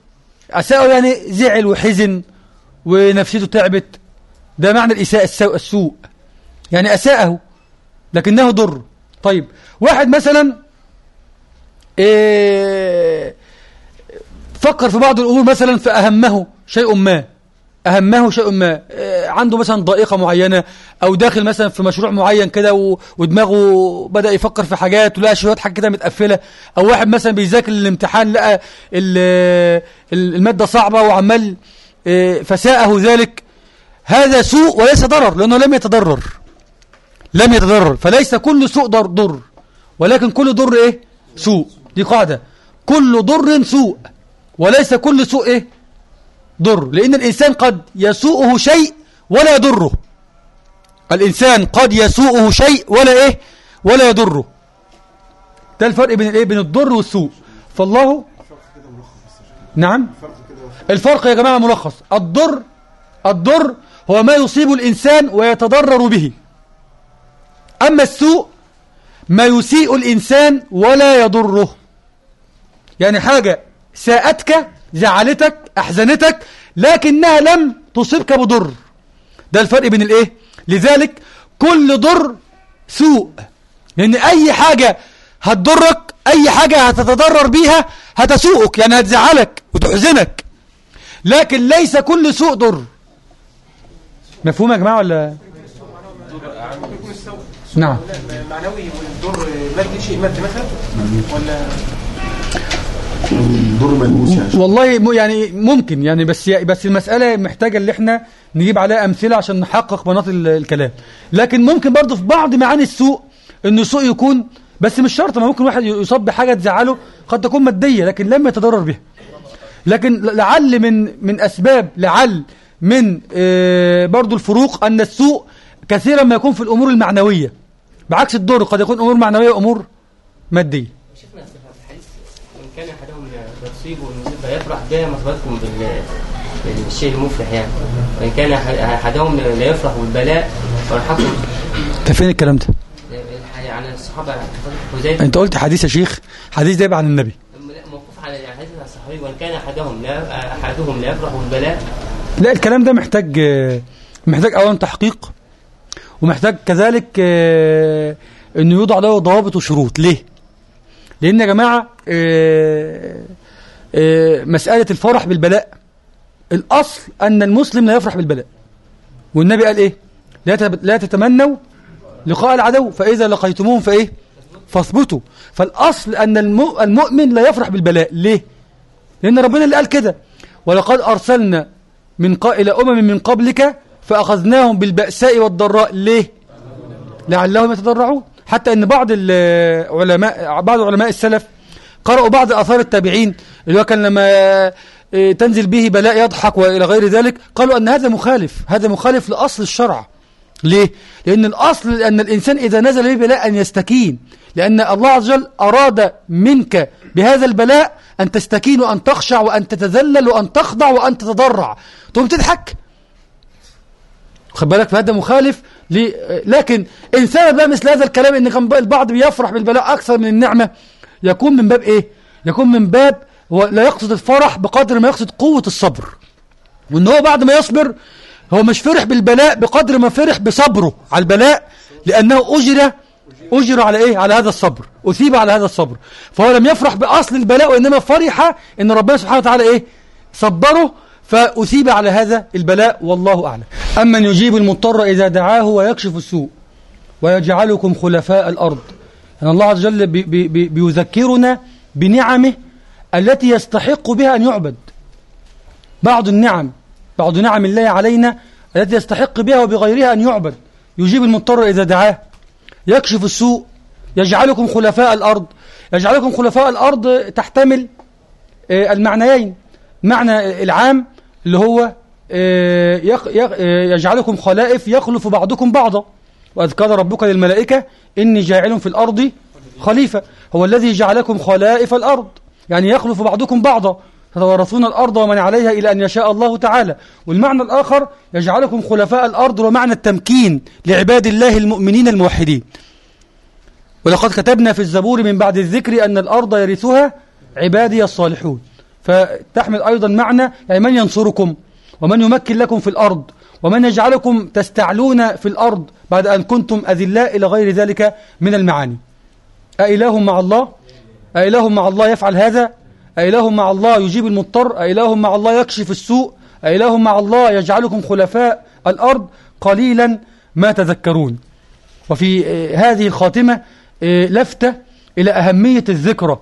أساءه يعني زعل وحزن ونفسيته تعبت. ده معنى الإساءة السوء يعني أساءه لكنه ضر. طيب واحد مثلا إيه فكر في بعض الأمور مثلا فأهمه شيء ما. أهمه شيء ما. إيه عنده مثلا ضائقة معينة أو داخل مثلا في مشروع معين كده ودماغه بدأ يفكر في حاجات ولقى شوية حاجة كده متقفلة أو واحد مثلا بيذاكر الامتحان لقى المادة صعبة وعمال إيه فساءه ذلك. هذا سوء وليس ضرر لأنه لم يتضرر. لم يتضرر. فليس كل سوء ضر, ضر. ولكن كل ضر إيه؟ سوء. دي قاعدة. كل ضر سوء. وليس كل سوء إيه؟ ضر. لأن الإنسان قد يسوءه شيء ولا يضره. الإنسان قد يسوءه شيء ولا إيه؟ ولا يضره. ده الفرق بين الإيه؟ بين الضر والسوء. فالله نعم. الفرق يا جماعة ملخص. الضر الضر هو ما يصيب الإنسان ويتضرر به. أما السوء ما يسيء الإنسان ولا يضره. يعني حاجة ساءتك زعلتك أحزنتك لكنها لم تصيبك بضر. ده الفرق بين الإيه؟ لذلك كل ضر سوء. لأن أي حاجة هتضرك أي حاجة هتتضرر بيها هتسوءك يعني هتزعلك وتحزنك. لكن ليس كل سوء ضر. مفهوم يا جماعة ولا؟ نعم. معنوي والدور مادي شيء مادي مثلا؟ ولا؟ يعني. والله يعني ممكن يعني بس بس المسألة محتاجة اللي إحنا نجيب عليها أمثلة عشان نحقق مناط ال- الكلام. لكن ممكن برضه في بعض معاني السوء إنه السوء يكون بس مش شرط ما ممكن واحد يصاب بحاجة تزعله قد تكون مادية لكن لم يتضرر بها. لكن لعل من من أسباب لعل من آه، برضه الفروق أن السوء كثيرا ما يكون في الأمور المعنوية. بعكس الضر قد يكون أمور معنوية وأمور مادية. شفنا الحديث. كان أحدهم يصيب والمصيب فيفرح بها مرتبطكم بال بالشيء المفرح يعني. وإن كان أح- أحدهم لا يفرح بالبلاء فرحكم أنت فين الكلام ده؟ عن الصحابة حذيفة. أنت قلت حديث يا شيخ حديث ده عن النبي. موقوف على الحديث الصحابي. وإن كان أحدهم لا أحدهم لا يفرح بالبلاء. لا الكلام ده محتاج محتاج اولا تحقيق ومحتاج كذلك آه، إنه يوضع له ضوابط وشروط. ليه؟ لأن يا جماعة آه، آه، مسألة الفرح بالبلاء الأصل أن المسلم لا يفرح بالبلاء. والنبي قال إيه؟ لا تتمنوا لقاء العدو فإذا لقيتموهم فإيه؟ فاثبتوا. فالأصل أن الم- المؤمن لا يفرح بالبلاء. ليه؟ لأن ربنا اللي قال كده. ولقد أرسلنا من ق... إلى أمم من قبلك فأخذناهم بالبأساء والضراء. ليه؟ لعلهم يتضرعون. حتى أن بعض العلماء بعض علماء السلف قرأوا بعض آثار التابعين اللي هو كان لما تنزل به بلاء يضحك وإلى غير ذلك. قالوا أن هذا مخالف هذا مخالف لأصل الشرع. ليه؟ لأن الأصل أن الإنسان إذا نزل به بلاء أن يستكين. لأن الله عز وجل أراد منك بهذا البلاء أن تستكين وأن تخشع وأن تتذلل وأن تخضع وأن تتضرع. تقوم تضحك. خد بالك؟ فهذا مخالف ل... لكن إن ثبت بقى مثل هذا الكلام إن كان البعض بيفرح بالبلاء أكثر من النعمة يكون من باب إيه؟ يكون من باب هو لا يقصد الفرح بقدر ما يقصد قوة الصبر وإن هو بعد ما يصبر هو مش فرح بالبلاء بقدر ما فرح بصبره على البلاء لأنه أجر أجر على إيه؟ على هذا الصبر أثيب على هذا الصبر فهو لم يفرح بأصل البلاء وإنما فرح إن ربنا سبحانه وتعالى إيه؟ صبره فأثيب على هذا البلاء والله أعلم أمن يجيب المضطر إذا دعاه ويكشف السوء ويجعلكم خلفاء الأرض يعني الله عز وجل بي بي بيذكرنا بنعمه التي يستحق بها أن يعبد. بعض النعم بعض نعم الله علينا التي يستحق بها وبغيرها أن يعبد. يجيب المضطر إذا دعاه. يكشف السوء. يجعلكم خلفاء الأرض. يجعلكم خلفاء الأرض تحتمل آه، المعنيين. معنى العام اللي هو آه، آه، يجعلكم خلائف يخلف بعضكم بعضا. وإذ قال ربك للملائكة إني جاعل في الأرض خليفة. هو الذي جعلكم خلائف الأرض. يعني يخلف بعضكم بعضا. تتورثون الأرض ومن عليها إلى أن يشاء الله تعالى. والمعنى الآخر يجعلكم خلفاء الأرض ومعنى التمكين لعباد الله المؤمنين الموحدين. ولقد كتبنا في الزبور من بعد الذكر أن الأرض يرثها عبادي الصالحون. فتحمل أيضا معنى يعني من ينصركم؟ ومن يمكن لكم في الأرض؟ ومن يجعلكم تستعلون في الأرض بعد أن كنتم أذلاء إلى غير ذلك من المعاني؟ أإله مع الله؟ أإله مع الله يفعل هذا؟ أإله مع الله يجيب المضطر؟ أإله مع الله يكشف السوء؟ أإله مع الله يجعلكم خلفاء الأرض؟ قليلا ما تذكرون. وفي آه، هذه الخاتمة آه، لفتة إلى أهمية الذكرى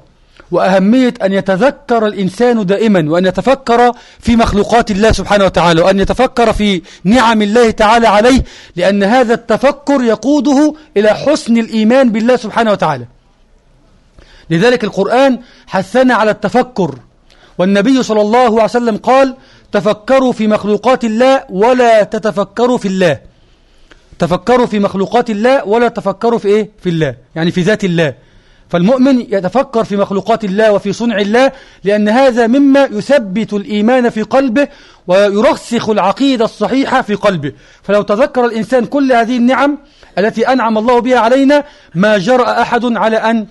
وأهمية أن يتذكر الإنسان دائما وأن يتفكر في مخلوقات الله سبحانه وتعالى وأن يتفكر في نعم الله تعالى عليه لأن هذا التفكر يقوده إلى حسن الإيمان بالله سبحانه وتعالى. لذلك القرآن حثنا على التفكر. والنبي صلى الله عليه وسلم قال تفكروا في مخلوقات الله ولا تتفكروا في الله. تفكروا في مخلوقات الله ولا تفكروا في إيه؟ في الله يعني في ذات الله. فالمؤمن يتفكر في مخلوقات الله وفي صنع الله لأن هذا مما يثبت الإيمان في قلبه ويرسخ العقيدة الصحيحة في قلبه. فلو تذكر الإنسان كل هذه النعم التي أنعم الله بها علينا ما جرأ أحد على أن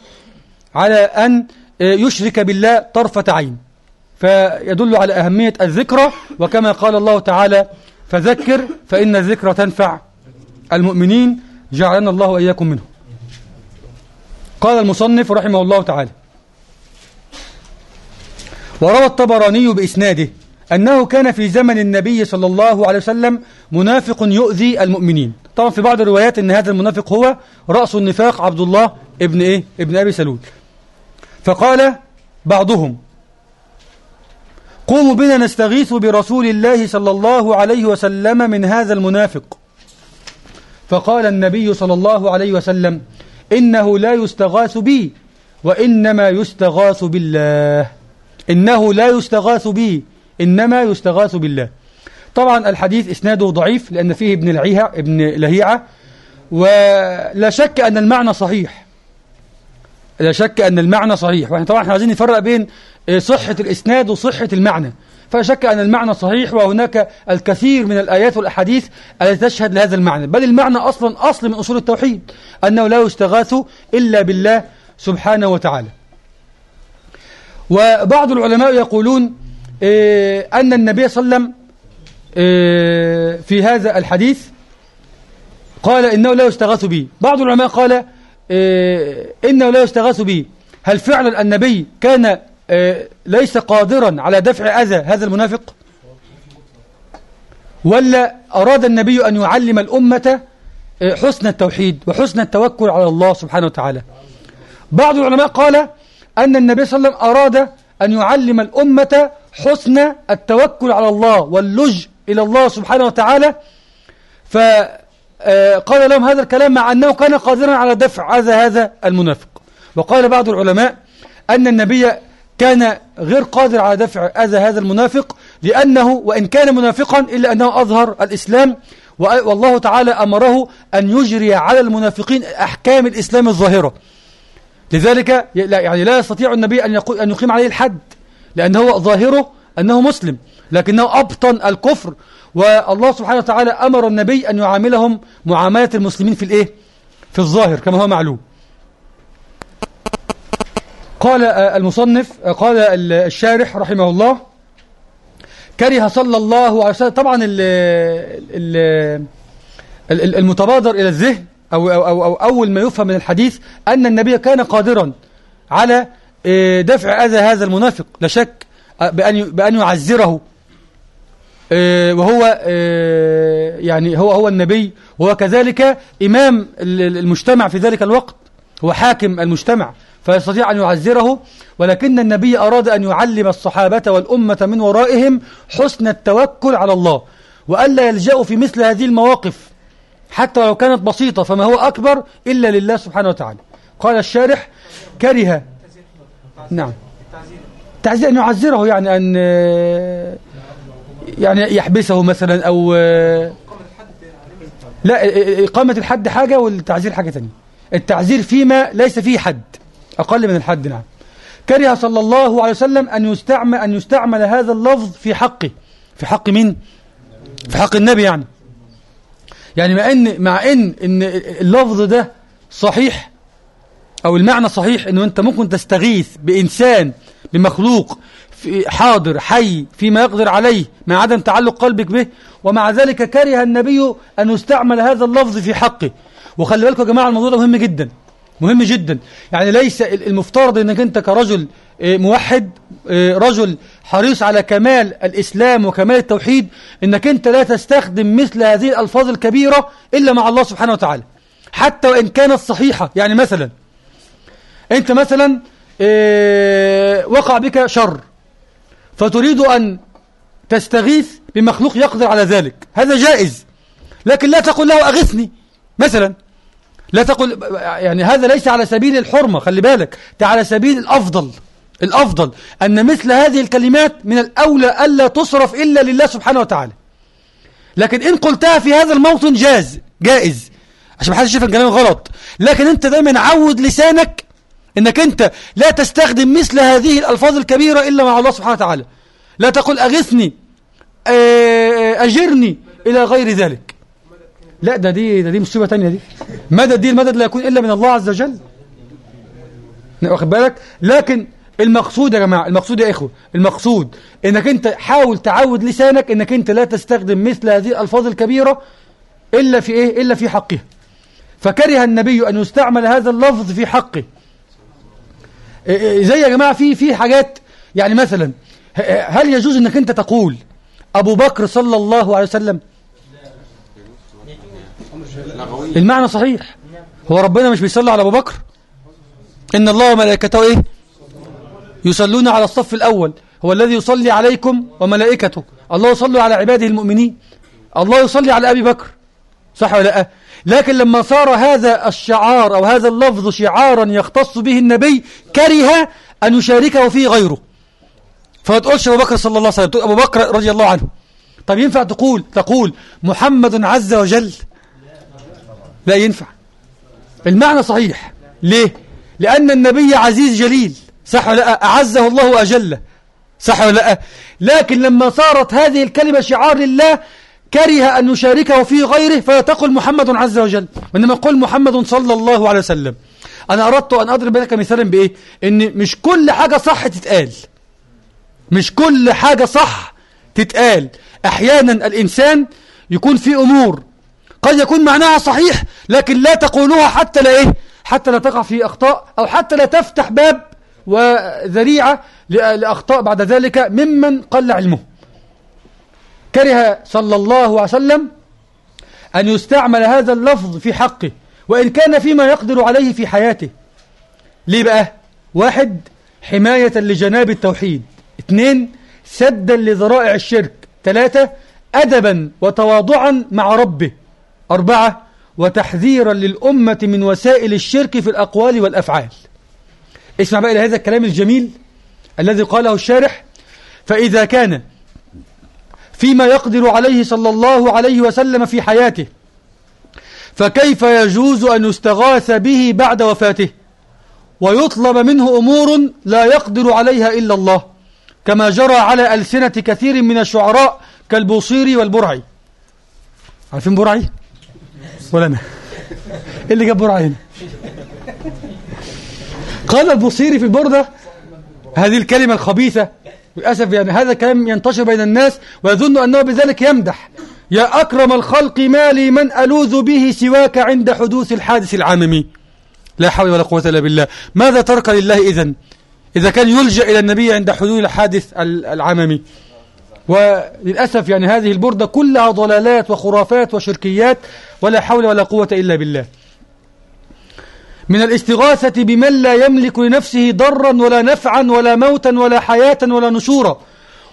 على أن يشرك بالله طرفة عين. فيدل على أهمية الذكرى وكما قال الله تعالى فذكر فإن الذكرى تنفع المؤمنين جعلنا الله وإياكم منه قال المصنف رحمه الله تعالى وروى الطبراني بإسناده أنه كان في زمن النبي صلى الله عليه وسلم منافق يؤذي المؤمنين. طبعا في بعض الروايات أن هذا المنافق هو رأس النفاق عبد الله ابن إيه؟ ابن أبي سلول. فقال بعضهم قوموا بنا نستغيث برسول الله صلى الله عليه وسلم من هذا المنافق. فقال النبي صلى الله عليه وسلم إنه لا يستغاث بي وإنما يستغاث بالله. إنه لا يستغاث بي إنما يستغاث بالله. طبعا الحديث إسناده ضعيف لأن فيه ابن ابن لهيعة ولا شك أن المعنى صحيح. لا شك أن المعنى صحيح. وإحنا طبعا إحنا عايزين نفرق بين صحة الإسناد وصحة المعنى. فلا شك أن المعنى صحيح وهناك الكثير من الآيات والأحاديث التي تشهد لهذا المعنى. بل المعنى أصلا أصل من أصول التوحيد أنه لا يستغاث إلا بالله سبحانه وتعالى. وبعض العلماء يقولون إيه أن النبي صلى الله عليه وسلم إيه في هذا الحديث قال إنه لا يستغاث به. بعض العلماء قال إنه لا يستغاث به. هل فعلا النبي كان ليس قادرا على دفع أذى هذا المنافق؟ ولا أراد النبي أن يعلم الأمة حسن التوحيد وحسن التوكل على الله سبحانه وتعالى؟ بعض العلماء قال أن النبي صلى الله عليه وسلم أراد أن يعلم الأمة حسن التوكل على الله واللج إلى الله سبحانه وتعالى. فقال لهم هذا الكلام مع أنه كان قادرا على دفع أذى هذا المنافق. وقال بعض العلماء أن النبي كان غير قادر على دفع أذى هذا المنافق لأنه وإن كان منافقا إلا أنه أظهر الإسلام. والله تعالى أمره أن يجري على المنافقين أحكام الإسلام الظاهرة. لذلك يعني لا يستطيع النبي أن, أن يقيم عليه الحد لأنه ظاهره أنه مسلم لكنه أبطن الكفر والله سبحانه وتعالى أمر النبي أن يعاملهم معاملة المسلمين في الإيه؟ في الظاهر كما هو معلوم. قال المصنف قال الشارح رحمه الله كره صلى الله عليه وسلم. طبعا ال ال المتبادر إلى الذهن أو, أو, أو, أو أول ما يفهم من الحديث أن النبي كان قادرا على دفع أذى هذا المنافق. لا شك بأن بأن يعزره وهو يعني هو هو النبي. وهو كذلك إمام المجتمع في ذلك الوقت هو حاكم المجتمع فيستطيع أن يعزره. ولكن النبي أراد أن يعلم الصحابة والأمة من ورائهم حسن التوكل على الله وألا يلجأوا في مثل هذه المواقف حتى لو كانت بسيطة فما هو أكبر إلا لله سبحانه وتعالى. قال الشارح كره. نعم. تعزير. أن يعزره يعني أن يعني يحبسه مثلا أو لا إقامة الحد حاجة والتعزير حاجة ثانية التعزير فيما ليس فيه حد أقل من الحد نعم. كره صلى الله عليه وسلم أن يستعمل, أن يستعمل هذا اللفظ في حقه. في حق مين؟ في حق النبي يعني. يعني مع إن مع إن إن اللفظ ده صحيح أو المعنى صحيح إنه أنت ممكن تستغيث بإنسان بمخلوق في حاضر حي فيما يقدر عليه مع عدم تعلق قلبك به. ومع ذلك كره النبي أن يستعمل هذا اللفظ في حقه. وخلي بالكم يا جماعة الموضوع ده مهم جدا مهم جدا. يعني ليس المفترض إنك أنت كرجل موحد رجل حريص على كمال الإسلام وكمال التوحيد إنك أنت لا تستخدم مثل هذه الألفاظ الكبيرة إلا مع الله سبحانه وتعالى. حتى وإن كانت صحيحة. يعني مثلا أنت مثلا وقع بك شر. فتريد أن تستغيث بمخلوق يقدر على ذلك. هذا جائز. لكن لا تقول له أغثني. مثلا لا تقول يعني هذا ليس على سبيل الحرمة خلي بالك. ده على سبيل الأفضل. الأفضل أن مثل هذه الكلمات من الأولى ألا تصرف إلا لله سبحانه وتعالى. لكن إن قلتها في هذا الموطن جاز جائز. عشان ما حدش يشوف الكلام غلط. لكن أنت دايما عود لسانك أنك أنت لا تستخدم مثل هذه الألفاظ الكبيرة إلا مع الله سبحانه وتعالى. لا تقول أغثني أجرني إلى غير ذلك. لا ده دي ده دي مصيبة تانية دي. مدد دي المدد لا يكون إلا من الله عز وجل؟ واخد بالك؟ لكن المقصود يا جماعة المقصود يا إخوة المقصود إنك أنت حاول تعود لسانك إنك أنت لا تستخدم مثل هذه الألفاظ الكبيرة إلا في إيه؟ إلا في حقها. فكره النبي أن يستعمل هذا اللفظ في حقه. زي يا جماعة في في حاجات يعني مثلا هل يجوز إنك أنت تقول أبو بكر صلى الله عليه وسلم؟ المعنى صحيح. هو ربنا مش بيصلي على أبو بكر؟ إن الله وملائكته إيه؟ يصلون على الصف الأول. هو الذي يصلي عليكم وملائكته. الله يصلي على عباده المؤمنين. الله يصلي على أبي بكر. صح ولا لأ؟ لكن لما صار هذا الشعار أو هذا اللفظ شعارا يختص به النبي كره أن يشاركه فيه غيره. فما تقولش أبو بكر صلى الله عليه وسلم تقول أبو بكر رضي الله عنه. طب ينفع تقول؟ تقول محمد عز وجل؟ لا ينفع. المعنى صحيح. ليه؟ لأن النبي عزيز جليل. صح ولا لا أعزه الله وأجله. صح ولا لا لكن لما صارت هذه الكلمة شعار لله كره أن يشاركه في غيره فيتقل محمد عز وجل. وإنما يقول محمد صلى الله عليه وسلم. أنا أردت أن أضرب لك مثالا بإيه؟ إن مش كل حاجة صح تتقال. مش كل حاجة صح تتقال. أحيانا الإنسان يكون في أمور قد يكون معناها صحيح لكن لا تقولوها حتى لا إيه؟ حتى لا تقع في أخطاء أو حتى لا تفتح باب وذريعة لأخطاء بعد ذلك ممن قل علمه. كره صلى الله عليه وسلم أن يستعمل هذا اللفظ في حقه وإن كان فيما يقدر عليه في حياته. ليه بقى؟ واحد حماية لجناب التوحيد. اثنين سدا لذرائع الشرك. ثلاثة أدبا وتواضعا مع ربه. أربعة وتحذيرا للأمة من وسائل الشرك في الأقوال والأفعال. اسمع بقى إلى هذا الكلام الجميل الذي قاله الشارح. فإذا كان فيما يقدر عليه صلى الله عليه وسلم في حياته. فكيف يجوز أن يستغاث به بعد وفاته؟ ويطلب منه أمور لا يقدر عليها إلا الله كما جرى على ألسنة كثير من الشعراء كالبوصيري والبرعي. عارفين برعي؟ ولا أنا؟ إيه اللي جاب برعي هنا؟ قال البوصيري في البردة هذه الكلمة الخبيثة للأسف يعني هذا الكلام ينتشر بين الناس ويظن أنه بذلك يمدح. يا أكرم الخلق ما لي من ألوذ به سواك عند حدوث الحادث العاممي لا حول ولا قوة إلا بالله. ماذا ترك لله إذن؟ إذا كان يلجأ إلى النبي عند حدوث الحادث العاممي وللأسف يعني هذه البردة كلها ضلالات وخرافات وشركيات ولا حول ولا قوة إلا بالله. من الاستغاثة بمن لا يملك لنفسه ضرا ولا نفعا ولا موتا ولا حياة ولا نشورا.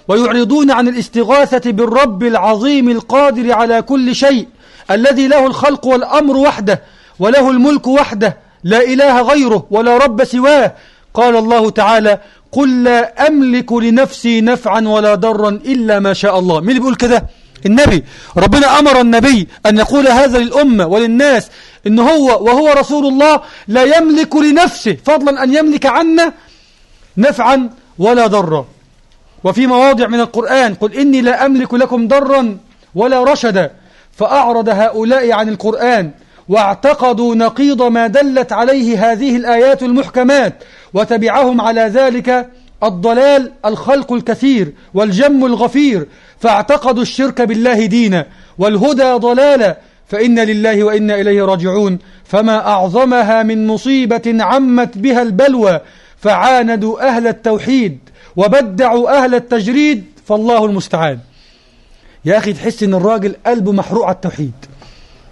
ويعرضون عن الاستغاثة بالرب العظيم القادر على كل شيء الذي له الخلق والأمر وحده وله الملك وحده لا إله غيره ولا رب سواه. قال الله تعالى قل لا أملك لنفسي نفعا ولا ضرا إلا ما شاء الله. مين اللي بيقول كده؟ النبي. ربنا أمر النبي أن يقول هذا للأمة وللناس إن هو وهو رسول الله لا يملك لنفسه فضلا أن يملك عنا نفعا ولا ضرا. وفي مواضع من القرآن قل إني لا أملك لكم ضرا ولا رشدا. فأعرض هؤلاء عن القرآن واعتقدوا نقيض ما دلت عليه هذه الآيات المحكمات وتبعهم على ذلك الضلال الخلق الكثير والجم الغفير. فاعتقدوا الشرك بالله دينا والهدى ضلالا فإن لله وإنا إليه راجعون. فما أعظمها من مصيبة عمت بها البلوى فعاندوا أهل التوحيد وبدعوا أهل التجريد فالله المستعان. يا أخي تحس أن الراجل قلبه محروق على التوحيد.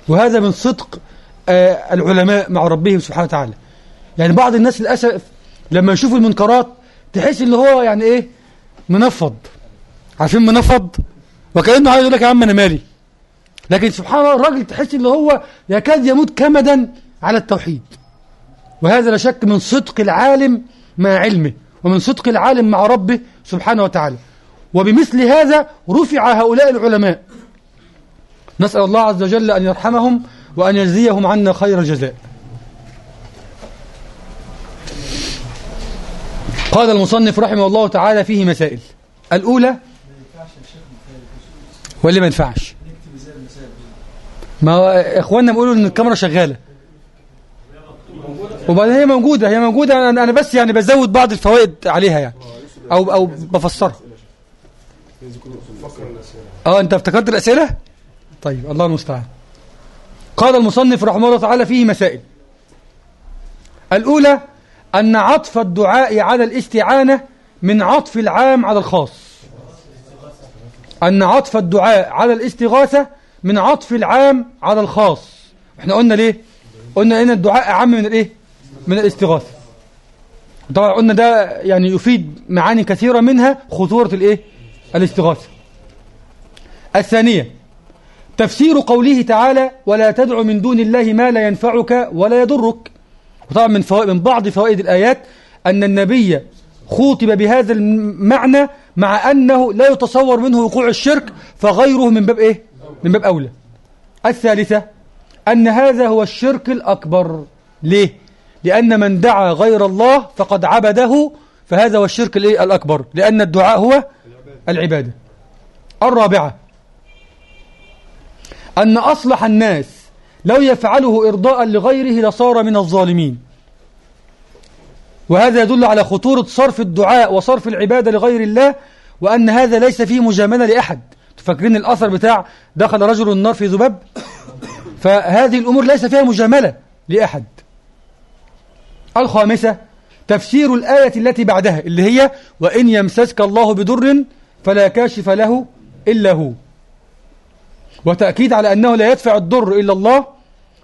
وهذا من صدق آه العلماء مع ربهم سبحانه وتعالى. يعني بعض الناس للأسف لما يشوفوا المنكرات تحس إن هو يعني إيه؟ منفض. عارفين منفض؟ وكأنه عايز يقول لك يا عم أنا مالي. لكن سبحان الله الراجل تحس ان هو يكاد يموت كمدا على التوحيد. وهذا لا شك من صدق العالم مع علمه ومن صدق العالم مع ربه سبحانه وتعالى. وبمثل هذا رفع هؤلاء العلماء. نسأل الله عز وجل أن يرحمهم وأن يجزيهم عنا خير الجزاء. قال المصنف رحمه الله تعالى فيه مسائل. الأولى واللي ما ينفعش؟ ما هو إخواننا بيقولوا إن الكاميرا شغالة. وبعدين هي موجودة هي موجودة أنا أنا بس يعني بزود بعض الفوائد عليها يعني أو أو بفسرها. آه أنت افتكرت الأسئلة؟ طيب الله المستعان. قال المصنف رحمه الله تعالى فيه مسائل. الأولى أن عطف الدعاء على الاستعانة من عطف العام على الخاص. أن عطف الدعاء على الاستغاثة من عطف العام على الخاص. إحنا قلنا ليه؟ قلنا ان الدعاء أعم من الإيه؟ من الاستغاثة. طبعا قلنا ده يعني يفيد معاني كثيرة منها خطورة الإيه؟ الاستغاثة. الثانية تفسير قوله تعالى ولا تدع من دون الله ما لا ينفعك ولا يضرك وطبعا من فوائد من بعض فوائد الآيات أن النبي خوطب بهذا المعنى مع أنه لا يتصور منه وقوع الشرك فغيره من باب إيه؟ من باب أولى. الثالثة أن هذا هو الشرك الأكبر. ليه؟ لأن من دعا غير الله فقد عبده فهذا هو الشرك؟ الأكبر. لأن الدعاء هو العبادة. الرابعة أن أصلح الناس لو يفعله إرضاء لغيره لصار من الظالمين. وهذا يدل على خطورة صرف الدعاء وصرف العبادة لغير الله وأن هذا ليس فيه مجاملة لأحد. تفكرين الأثر بتاع دخل رجل النار في ذباب؟ فهذه الأمور ليس فيها مجاملة لأحد. الخامسة تفسير الآية التي بعدها اللي هي وإن يمسسك الله بضر فلا كاشف له إلا هو. وتأكيد على أنه لا يدفع الضر إلا الله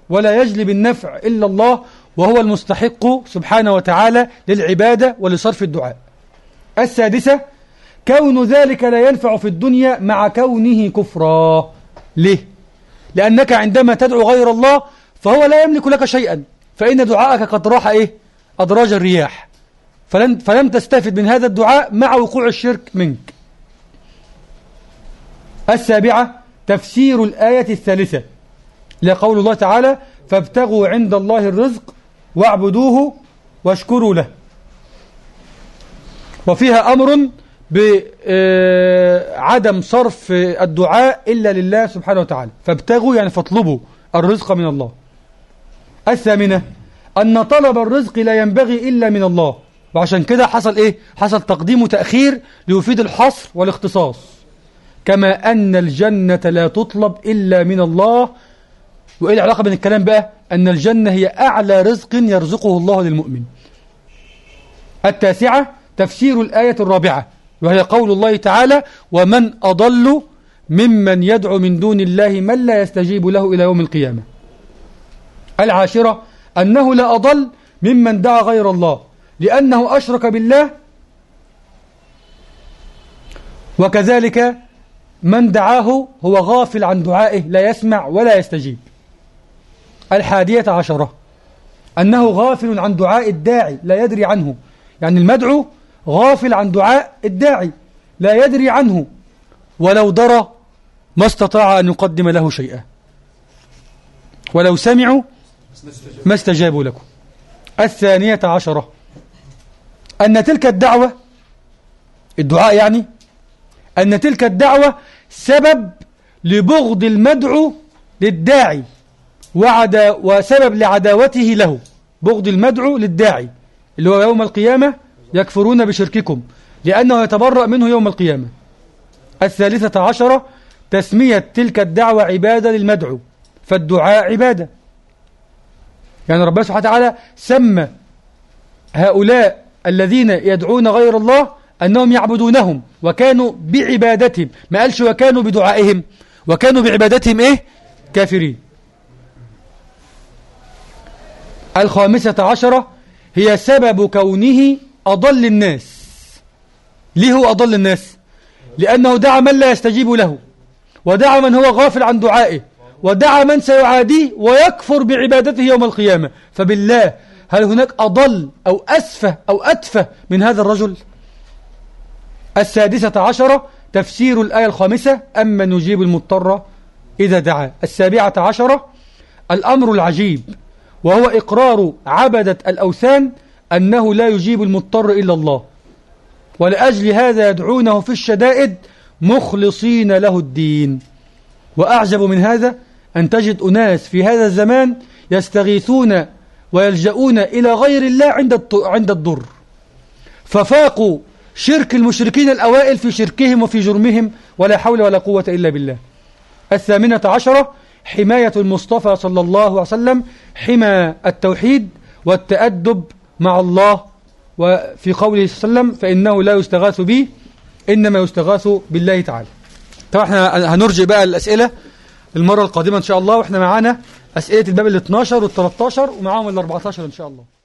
ولا يجلب النفع إلا الله وهو المستحق سبحانه وتعالى للعبادة ولصرف الدعاء. السادسة كون ذلك لا ينفع في الدنيا مع كونه كفرا. ليه؟ لأنك عندما تدعو غير الله فهو لا يملك لك شيئا. فإن دعاءك قد راح إيه؟ أدراج الرياح. فلم, فلم تستفد من هذا الدعاء مع وقوع الشرك منك. السابعة تفسير الآية الثالثة. لقول الله تعالى فابتغوا عند الله الرزق واعبدوه واشكروا له. وفيها أمر بعدم صرف الدعاء إلا لله سبحانه وتعالى. فابتغوا يعني فاطلبوا الرزق من الله. الثامنة أن طلب الرزق لا ينبغي إلا من الله. وعشان كده حصل إيه؟ حصل تقديم وتأخير ليفيد الحصر والاختصاص. كما أن الجنة لا تطلب إلا من الله. وإيه العلاقة بين الكلام بقى؟ أن الجنة هي أعلى رزق يرزقه الله للمؤمن. التاسعة تفسير الآية الرابعة. وهي قول الله تعالى ومن أضل ممن يدعو من دون الله من لا يستجيب له إلى يوم القيامة العاشرة أنه لا أضل ممن دعا غير الله لأنه أشرك بالله وكذلك من دعاه هو غافل عن دعائه لا يسمع ولا يستجيب الحادية عشرة أنه غافل عن دعاء الداعي لا يدري عنه يعني المدعو غافل عن دعاء الداعي لا يدري عنه ولو درى ما استطاع أن يقدم له شيئا. ولو سمعوا ما استجابوا لكم. الثانية عشرة أن تلك الدعوة الدعاء يعني أن تلك الدعوة سبب لبغض المدعو للداعي وعدا وسبب لعداوته له بغض المدعو للداعي اللي هو يوم القيامة يكفرون بشرككم لأنه يتبرأ منه يوم القيامة. الثالثة عشرة تسمية تلك الدعوة عبادة للمدعو فالدعاء عبادة. يعني ربنا سبحانه وتعالى سمى هؤلاء الذين يدعون غير الله أنهم يعبدونهم وكانوا بعبادتهم. ما قالش وكانوا بدعائهم وكانوا بعبادتهم إيه؟ كافرين. الخامسة عشرة هي سبب كونه أضل الناس. ليه هو أضل الناس؟ لأنه دعا من لا يستجيب له ودعا من هو غافل عن دعائه ودعا من سيعاديه ويكفر بعبادته يوم القيامة. فبالله هل هناك أضل أو أسفه أو أتفه من هذا الرجل؟ السادسة عشرة تفسير الآية الخامسة أما نجيب المضطر إذا دعا. السابعة عشرة الأمر العجيب وهو إقرار عبدة الأوثان أنه لا يجيب المضطر إلا الله. ولأجل هذا يدعونه في الشدائد مخلصين له الدين. وأعجب من هذا أن تجد أناس في هذا الزمان يستغيثون ويلجؤون إلى غير الله عند عند الضر. ففاقوا شرك المشركين الأوائل في شركهم وفي جرمهم ولا حول ولا قوة إلا بالله. الثامنة عشرة حماية المصطفى صلى الله عليه وسلم حمى التوحيد والتأدب مع الله وفي قوله صلى الله عليه وسلم فإنه لا يستغاث به إنما يستغاث بالله تعالى. طبعا إحنا هنرجع بقى الأسئلة المرة القادمة إن شاء الله وإحنا معانا أسئلة الباب ال 12 وال 13 ومعاهم ال 14 إن شاء الله.